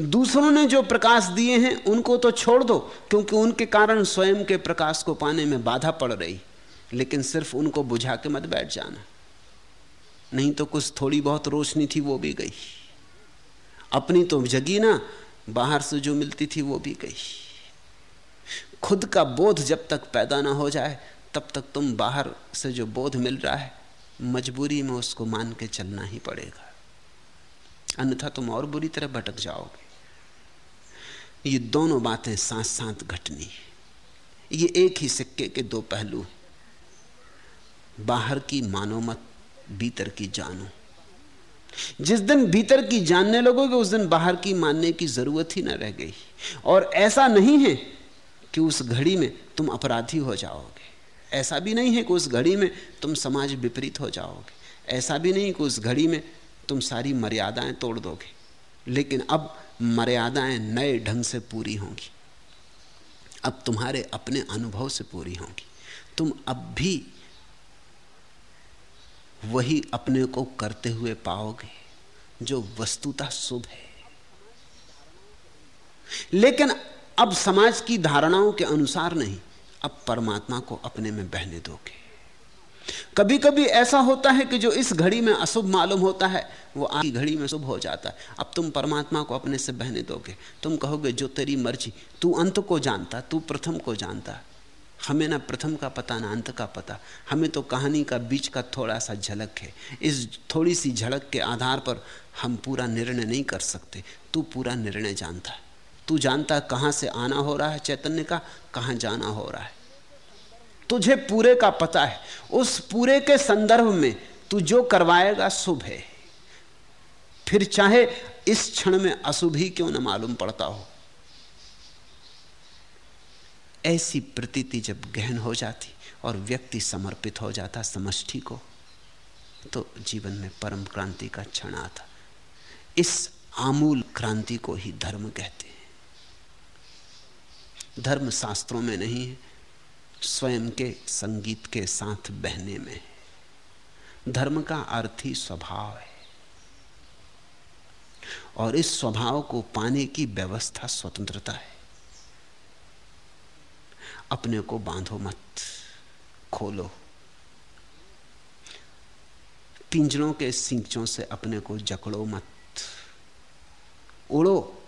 दूसरों ने जो प्रकाश दिए हैं, उनको तो छोड़ दो, क्योंकि उनके कारण स्वयं के प्रकाश को पाने में बाधा पड़ रही। लेकिन सिर्फ़ उनको बुझा के मत बैठ जाना। नहीं तो कुछ थोड़ी बहुत रोशनी थी, वो भी गई। अपनी तो जगी ना, बाहर से जो मिलती थी, वो भी गई। खुद का बोध जब तक पैदा ना हो जाए, तब तक तुम बाहर से जो बोध मिल रहा है, मजबूरी में उसको मान के चलना ही पड़ेगा। अन्यथा तुम और बुरी तरह भटक जाओगे। ये दोनों बातें साथ साथ घटनी है। ये एक ही सिक्के के दो पहलू बाहर की मानो मत, भीतर की जानो। जिस दिन भीतर की जानने लगोगे, उस दिन बाहर की मानने की ज़रूरत ही ना रह गई। और ऐसा नहीं है कि उस घड़ी में तुम अपराधी हो जाओगे। ऐसा भी नहीं है कि उस घड़ी में तुम समाज विपरीत हो जाओगे। ऐसा भी नहीं कि उस घड़ी में तुम सारी मर्यादाएँ तोड़ दोगे। लेकिन अब मर्यादाएँ नए ढंग से पूरी होंगी। अब तुम्हारे अपने अनुभव से पूरी होंगी। तुम अब भी वही अपने को करते हुए पाओगे, जो वस्तुतः शुभ है। लेकिन अब समाज की धारणाओं के अनुसार नहीं, अब परमात्मा को अपने में बहने दोगे। कभी कभी ऐसा होता है कि जो इस घड़ी में अशुभ मालूम होता है, वो आगे घड़ी में शुभ हो जाता है। अब तुम परमात्मा को अपने से बहने दोगे। तुम कहोगे, जो तेरी मर्ज़ी, तू अंत को जानता, तू प्रथम को जानता। हमें ना प्रथम का पता, ना अंत का पता। हमें तो कहानी का बीच का थोड़ा सा झलक है। इस थोड़ी सी झलक के आधार पर हम पूरा निर्णय नहीं कर सकते। तू पूरा निर्णय जानता है। तू जानता कहाँ से आना हो रहा है, चैतन्य का, कहाँ जाना हो रहा है। तुझे पूरे का पता है। उस पूरे के संदर्भ में तू जो करवाएगा, शुभ है। फिर चाहे इस क्षण में अशुभ ही क्यों न मालूम पड़ता हो। ऐसी प्रतीति जब गहन हो जाती और व्यक्ति समर्पित हो जाता समष्टि को तो जीवन में परम क्रांति का क्षण आता। इस आमूल क्रांति को ही धर्म कहते हैं। धर्म शास्त्रों में नहीं है। स्वयं के संगीत के साथ बहने में। धर्म का अर्थ ही स्वभाव है। और इस स्वभाव को पाने की व्यवस्था स्वतंत्रता है। अपने को बांधो मत, खोलो। पिंजरों के सिंचों से अपने को जकड़ो मत। उड़ो,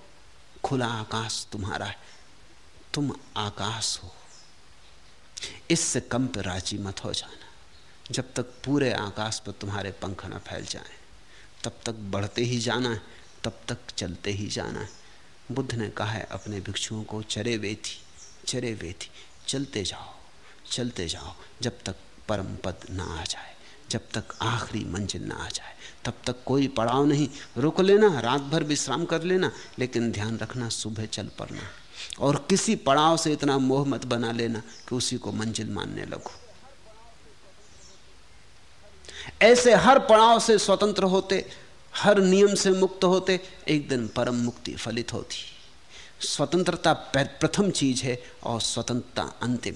खुला आकाश तुम्हारा है। तुम आकाश हो। इससे कम पर राज़ी मत हो जाना। जब तक पूरे आकाश पर तुम्हारे पंख न फैल जाए, तब तक बढ़ते ही जाना है, तब तक चलते ही जाना है। बुद्ध ने कहा है, अपने भिक्षुओं को चरे वे थी चरे वे थी चलते जाओ चलते जाओ, जब तक परम पद ना आ जाए, जब तक आखिरी मंजिल ना आ जाए, तब तक कोई पड़ाव नहीं। रुक लेना, रात भर विश्राम कर लेना, लेकिन ध्यान रखना, सुबह चल पड़ना। और किसी पड़ाव से इतना मोह मत बना लेना कि उसी को मंजिल मानने लगो। ऐसे हर पड़ाव से स्वतंत्र होते, हर नियम से मुक्त होते, एक दिन परम मुक्ति फलित होती। स्वतंत्रता प्रथम चीज़ है और स्वतंत्रता अंतिम।